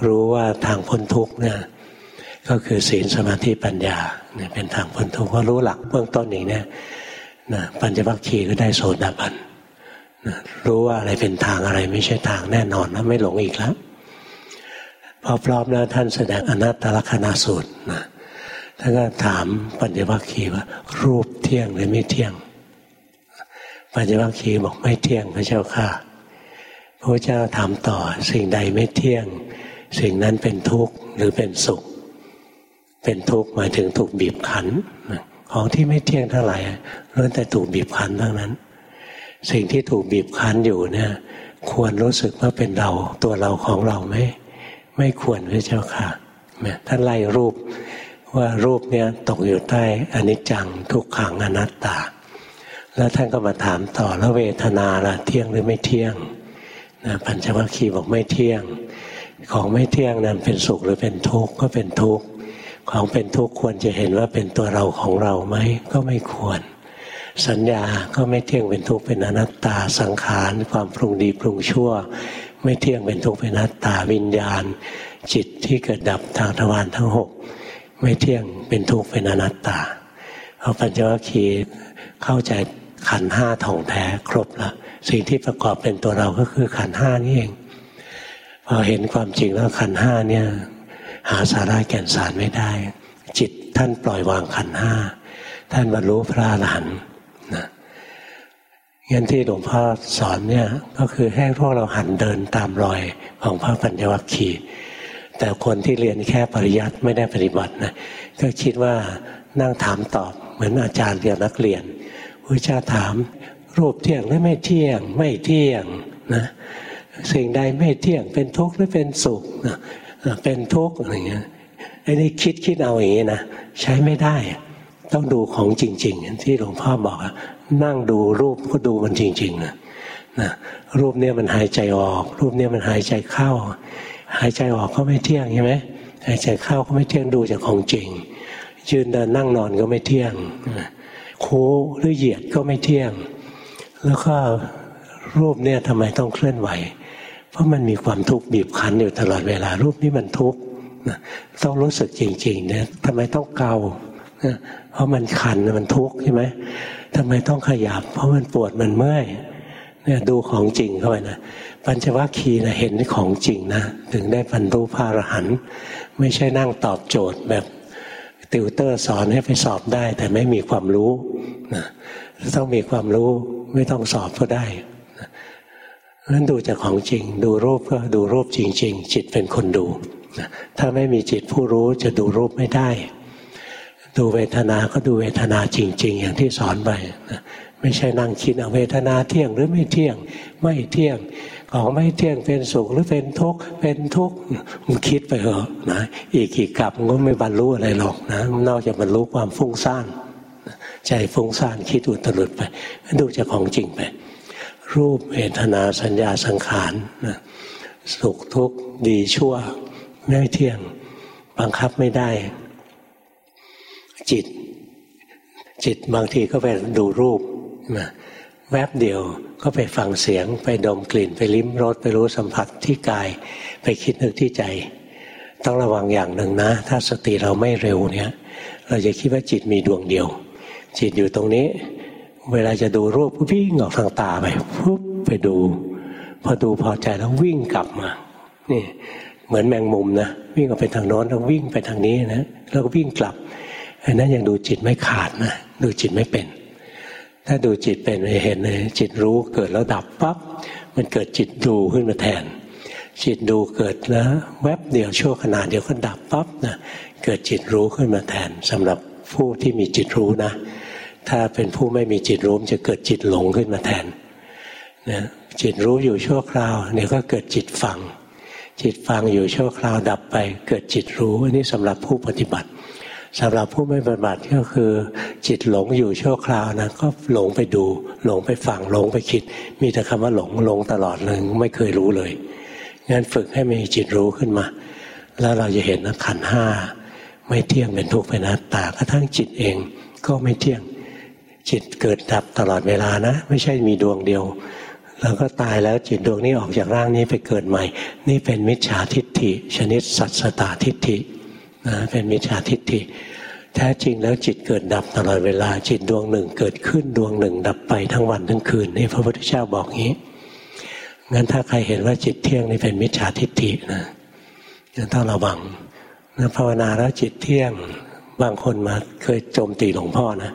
S1: รู้ว่าทางพ้นทุกข์เนี่ยก็คือศีลสมาธิปัญญาเนี่ยเป็นทางพ้นทุกข์ก็รู้หลักเบื้องต้นอย่างนี้นะปัญจวัคคีย์ก็ได้โสดาบันรู้ว่าอะไรเป็นทางอะไรไม่ใช่ทางแน่นอนนะไม่หลงอีกแล้วพอพร้อมแล้วท่านแสดงอนัตตลกนาสูตรนะท่านก็ถามปัญญวัคคีย์ว่า รูปเที่ยงหรือไม่เที่ยง ปัญญวัคคีย์บอกไม่เที่ยงพระเจ้าค่ะ พระเจ้าถามต่อสิ่งใดไม่เที่ยง สิ่งนั้นเป็นทุกข์หรือเป็นสุข เป็นทุกข์หมายถึงถูกบีบคั้นของที่ไม่เที่ยงเท่าไหร่ล้วนแต่ถูกบีบคั้นทั้งนั้น สิ่งที่ถูกบีบคั้นอยู่เนี่ย ควรรู้สึกว่าเป็นเราตัวเราของเราไหมไม่ควรพระเจ้าค่ะท่านไล่รูปว่ารูปเนี่ยตกอยู่ใต้อนิจจังทุกขังอนัตตา แล้วท่านก็มาถามต่อแล้วเวทนาละเที่ยงหรือไม่เที่ยง นะปัญจวัคคีย์บอกไม่เที่ยง ของไม่เที่ยงนั้นเป็นสุขหรือเป็นทุกข์ก็เป็นทุกข์ของเป็นทุกข์ควรจะเห็นว่าเป็นตัวเราของเราไหมก็ไม่ควร สัญญาก็ไม่เที่ยงเป็นทุกข์เป็นอนัตตาสังขารความปรุงดีปรุงชั่ว ไม่เที่ยงเป็นทุกข์เป็นอนัตตาวิญญาณ จิตที่เกิดดับทางทวารทั้งหกไม่เที่ยงเป็นทุกข์เป็นอนัตตาพอปัญจวัคคีย์เข้าใจขันห้าท่องแท้ครบแล้ว สิ่งที่ประกอบเป็นตัวเราก็คือขันห้านี่เอง พอเห็นความจริงแล้วขันห้าเนี่ยหาสาระแก่นสารไม่ได้ จิตท่านปล่อยวางขันห้าท่านบรรลุพระอรหันต์นะงั้นที่หลวงพ่อสอนเนี่ยก็คือให้พวกเราหันเดินตามรอยของพระปัญญวัคคีแต่คนที่เรียนแค่ปริยัติไม่ได้ปฏิบัตินะก็คิดว่านั่งถามตอบเหมือนอาจารย์เรียนนักเรียนพระเจ้าถาม รูปเที่ยงหรือไม่เที่ยง ไม่เที่ยงนะสิ่งใดไม่เที่ยง เป็นทุกข์หรือเป็นสุขนะเป็นทุกข์อะไรเงี้ยไอ้นี่คิดคิดเอาอย่างนี้นะใช้ไม่ได้ ต้องดูของจริง ๆ ที่หลวงพ่อบอกนั่งดูรูปก็ดูมันจริงๆนะนะรูปเนี่ยมันหายใจออก รูปเนี่ยมันหายใจเข้า หายใจออกก็ไม่เที่ยงใช่ไหมหายใจเข้าก็ไม่เที่ยงดูจากของจริง ยืนเดินนั่งนอนก็ไม่เที่ยงโค้หรือเหยียดก็ไม่เที่ยง แล้วก็รูปเนี่ยทำไมต้องเคลื่อนไหว เพราะมันมีความทุกข์บีบคั้นอยู่ตลอดเวลา รูปนี้มันทุกข์ต้องรู้สึกจริงๆเนี่ยทำไมต้องเกาเพราะมันคันมันทุกข์ใช่ไหมทำไมต้องขยับ เพราะมันปวดมันเมื่อยเนี่ยดูของจริงเข้าไปนะปัญจวัคคีย์นะเห็นของจริงนะถึงได้บรรลุพระอรหันต์ไม่ใช่นั่งตอบโจทย์แบบติวเตอร์สอนให้ไปสอบได้ แต่ไม่มีความรู้นะ ต้องมีความรู้ไม่ต้องสอบก็ได้นั้นดูจากของจริง ดูรูปก็ดูรูปจริง ๆ จิตเป็นคนดู ถ้าไม่มีจิตผู้รู้จะดูรูปไม่ได้ ดูเวทนาก็ดูเวทนาจริง ๆ อย่างที่สอนไปไม่ใช่นั่งคิดเอาเวทนาเที่ยงหรือไม่เที่ยง ไม่เที่ยงของไม่เที่ยงเป็นสุขหรือเป็นทุกข์เป็นทุกข์มันคิดไปเหรอนะอีกกี่กลับมันก็ไม่บรรลุอะไรหรอกนะนอกจากบรรลุความฟุ้งซ่าน ใจฟุ้งซ่านคิดอุตรุดไป ดูจากของจริงไป รูปเวทนาสัญญาสังขารนะสุขทุกข์ดีชั่วไม่เที่ยง บังคับไม่ได้ จิต จิตบางทีก็ไปดูรูปนะแวบเดียวก็ไปฟังเสียง ไปดมกลิ่น ไปลิ้มรสไปรู้สัมผัสที่กาย ไปคิดนึกที่ใจ ต้องระวังอย่างหนึ่งนะ ถ้าสติเราไม่เร็วเนี่ย เราจะคิดว่าจิตมีดวงเดียว จิตอยู่ตรงนี้ เวลาจะดูรูปวิ่งออกทางตาไปปุ๊บไปดู พอดูพอใจแล้ววิ่งกลับมา นี่เหมือนแมงมุมนะวิ่งออกไปทางโน้นแล้ววิ่งไปทางนี้นะแล้วก็วิ่งกลับอันนั้นยังดูจิตไม่ขาดนะดูจิตไม่เป็น ถ้าดูจิตเป็นเห็นเลยจิตรู้เกิดแล้วดับปั๊บมันเกิดจิตดูขึ้นมาแทน จิตดูเกิดแล้วแวบเดียวชั่วขณะเดียวก็ดับปั๊บนะเกิดจิตรู้ขึ้นมาแทนสำหรับ ผู้ที่มีจิตรู้นะ ถ้าเป็นผู้ไม่มีจิตรู้จะเกิดจิตหลงขึ้นมาแทนนะจิตรู้อยู่ชั่วคราวเดี๋ยวก็เกิดจิตฟัง จิตฟังอยู่ชั่วคราวดับไป เกิดจิตรู้อันนี้สำหรับผู้ปฏิบัติสำหรับผู้ไม่ปฏิบัติก็คือ จิตหลงอยู่ชั่วคราวนะก็หลงไปดู หลงไปฟังหลงไปคิด มีแต่คำว่าหลงหลงตลอดเลยไม่เคยรู้เลยงั้นฝึกให้มีจิตรู้ขึ้นมา แล้วเราจะเห็นนะขันห้า ไม่เที่ยงเป็นทุกข์เป็นอนัตตากระทั่งจิตเองก็ไม่เที่ยงจิตเกิดดับตลอดเวลานะ ไม่ใช่มีดวงเดียวเราก็ตายแล้วจิตดวงนี้ออกจากร่างนี้ไปเกิดใหม่ นี่เป็นมิจฉาทิฏฐิ ชนิดสัตสตาทิฏฐินะเป็นมิจฉาทิฏฐิ แท้จริงแล้วจิตเกิดดับตลอดเวลา จิตดวงหนึ่งเกิดขึ้นดวงหนึ่ง ดับไปทั้งวันทั้งคืนนี่พระพุทธเจ้าบอกงี้งั้นถ้าใครเห็นว่าจิตเที่ยงนี่เป็นมิจฉาทิฏฐินะยังต้องระวัง นะภาวนาแล้วจิตเที่ยงบางคนมาเคยโจมตีหลวงพ่อนะ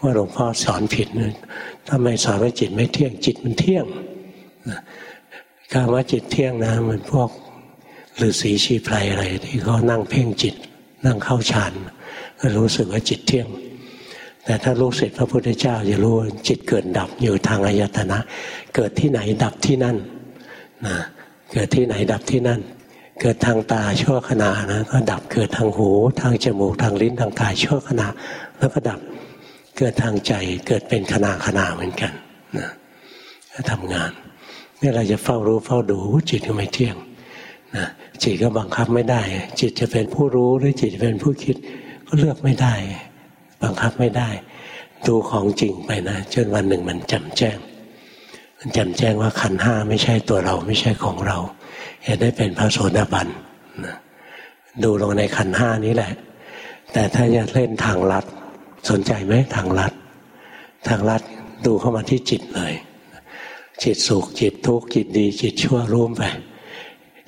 S1: ว่าหลวงพ่อสอนผิดทำไมสอนว่าจิตไม่เที่ยงจิตมันเที่ยงคำว่าจิตเที่ยงนะมันพวกฤาษีชีไพรอะไร ที่เขานั่งเพ่งจิต นั่งเข้าฌานก็รู้สึกว่าจิตเที่ยง แต่ถ้ารู้เสร็จพระพุทธเจ้าจะรู้จิตเกิดดับอยู่ทางอายตนะ เกิดที่ไหนดับที่นั่นนะเกิดที่ไหนดับที่นั่น เกิดทางตาชั่วขณะนะก็ดับเกิดทางหู ทางจมูกทางลิ้นทางกายชั่วขณะ แล้วก็ดับเกิดทางใจเกิดเป็นขณะขณะเหมือนกันนะทำงานนี่เราจะเฝ้ารู้เฝ้าดูจิตก็ไม่เที่ยงนะจิตก็บังคับไม่ได้ จิตจะเป็นผู้รู้หรือจิตจะเป็นผู้คิด ก็เลือกไม่ได้ บังคับไม่ได้ ดูของจริงไปนะจนวันหนึ่งมันจำแจ้ง มันจำแจ้งว่าขันห้าไม่ใช่ตัวเราไม่ใช่ของเรา เห็นได้เป็นพระโสดาบันนะดูลงในขันห้านี้แหละ แต่ถ้าจะเล่นทางลัด สนใจไหมทางลัด ทางลัดดูเข้ามาที่จิตเลย จิตสุขจิตทุกข์จิตดี จิตชั่วร่วมไป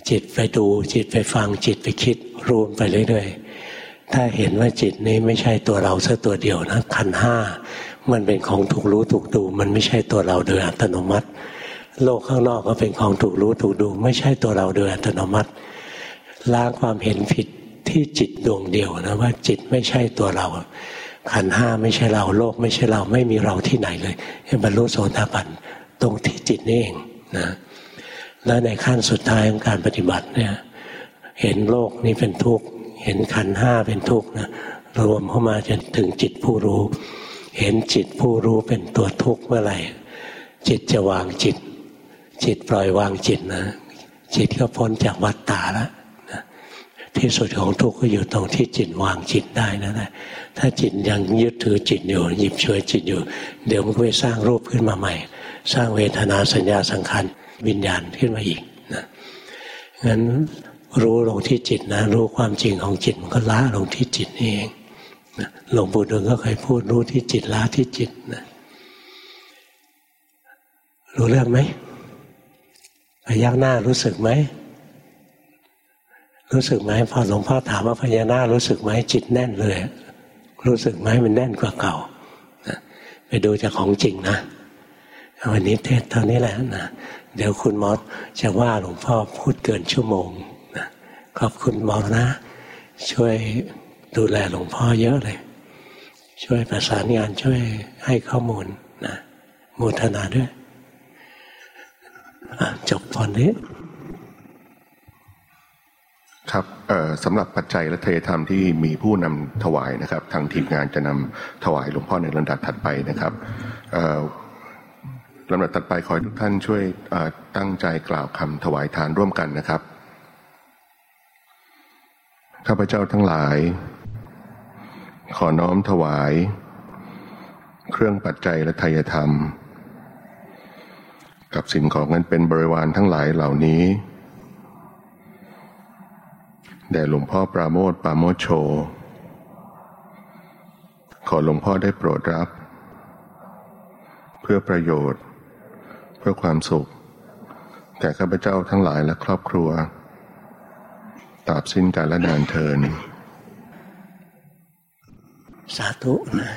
S1: จิตไปดูจิตไปฟังจิตไปคิดรวมไปเรื่อยๆ ถ้าเห็นว่าจิตนี้ไม่ใช่ตัวเราสัตัวเดียวนะขันห้ามันเป็นของถูกรู้ถูกดู มันไม่ใช่ตัวเราโดยอัตโนมัติ โลกข้างนอกก็เป็นของถูกรู้ถูกดู ไม่ใช่ตัวเราโดยอัตโนมัติล้างความเห็นผิดที่จิตดวงเดียวนะว่าจิตไม่ใช่ตัวเรา ขันห้าไม่ใช่เราโลกไม่ใช่เราไม่มีเราที่ไหนเลยบรรลุโสดาบันตรงที่จิตนี่เองนะแล้วในขั้นสุดท้ายของการปฏิบัติเนี่ยเห็นโลกนี้เป็นทุกข์เห็นขันห้าเป็นทุกข์นะรวมเข้ามาจนถึงจิตผู้รู้ เห็นจิตผู้รู้เป็นตัวทุกข์เมื่อไหร่จิตจะวางจิต จิตปล่อยวางจิตนะจิตก็พ้นจากวัฏฏาแล้วที่สุดของทุกข์ก็อยู่ตรงที่จิตวางจิตได้นั่นแหละถ้าจิตยังยึดถือจิตอยู่หยิบช่วยจิตอยู่ เดี๋ยวมันก็ไปสร้างรูปขึ้นมาใหม่ สร้างเวทนาสัญญาสังขารวิญญาณขึ้นมาอีกนะงั้นรู้ลงที่จิตนะ รู้ความจริงของจิตมันก็ละลงที่จิตเองหลวงปู่ดูลก็เคยพูดรู้ที่จิตละที่จิตนะรู้เรื่องไหม พยักหน้ารู้สึกไหม รู้สึกไหมพอหลวงพ่อถามว่าพญานารู้สึกไหมจิตแน่นเลย รู้สึกไหมมันแน่นกว่าเก่าไปดูจากของจริงนะวันนี้เทศเท่านี้แหละนะเดี๋ยวคุณมอสจะว่าหลวงพ่อพูดเกินชั่วโมงนะขอบคุณมอสนะ ช่วยดูแลหลวงพ่อเยอะเลย ช่วยประสานงานช่วยให้ข้อมูลนะมูทนาด้วย จบตอนนี้
S2: ครับสำหรับปัจจัยและเทธรรมที่มีผู้นำถวายนะครับ ทางทีมงานจะนำถวายหลวงพ่อในลำดับถัดไปนะครับลำดับถัดไปขอให้ทุกท่านช่วยตั้งใจกล่าวคำถวายทานร่วมกันนะครับ ข้าพเจ้าทั้งหลาย ขอน้อมถวาย เครื่องปัจจัยและทายธรรม กับสิ่งของเงินเป็นบริวารทั้งหลายเหล่านี้แด่หลวงพ่อปราโมทปราโมชโช ขอหลวงพ่อได้โปรดรับ เพื่อประโยชน์ เพื่อความสุขแก่ข้าพเจ้าทั้งหลายและครอบครัวตราบสิ้นกาลนานเทิน
S1: สาธุนะ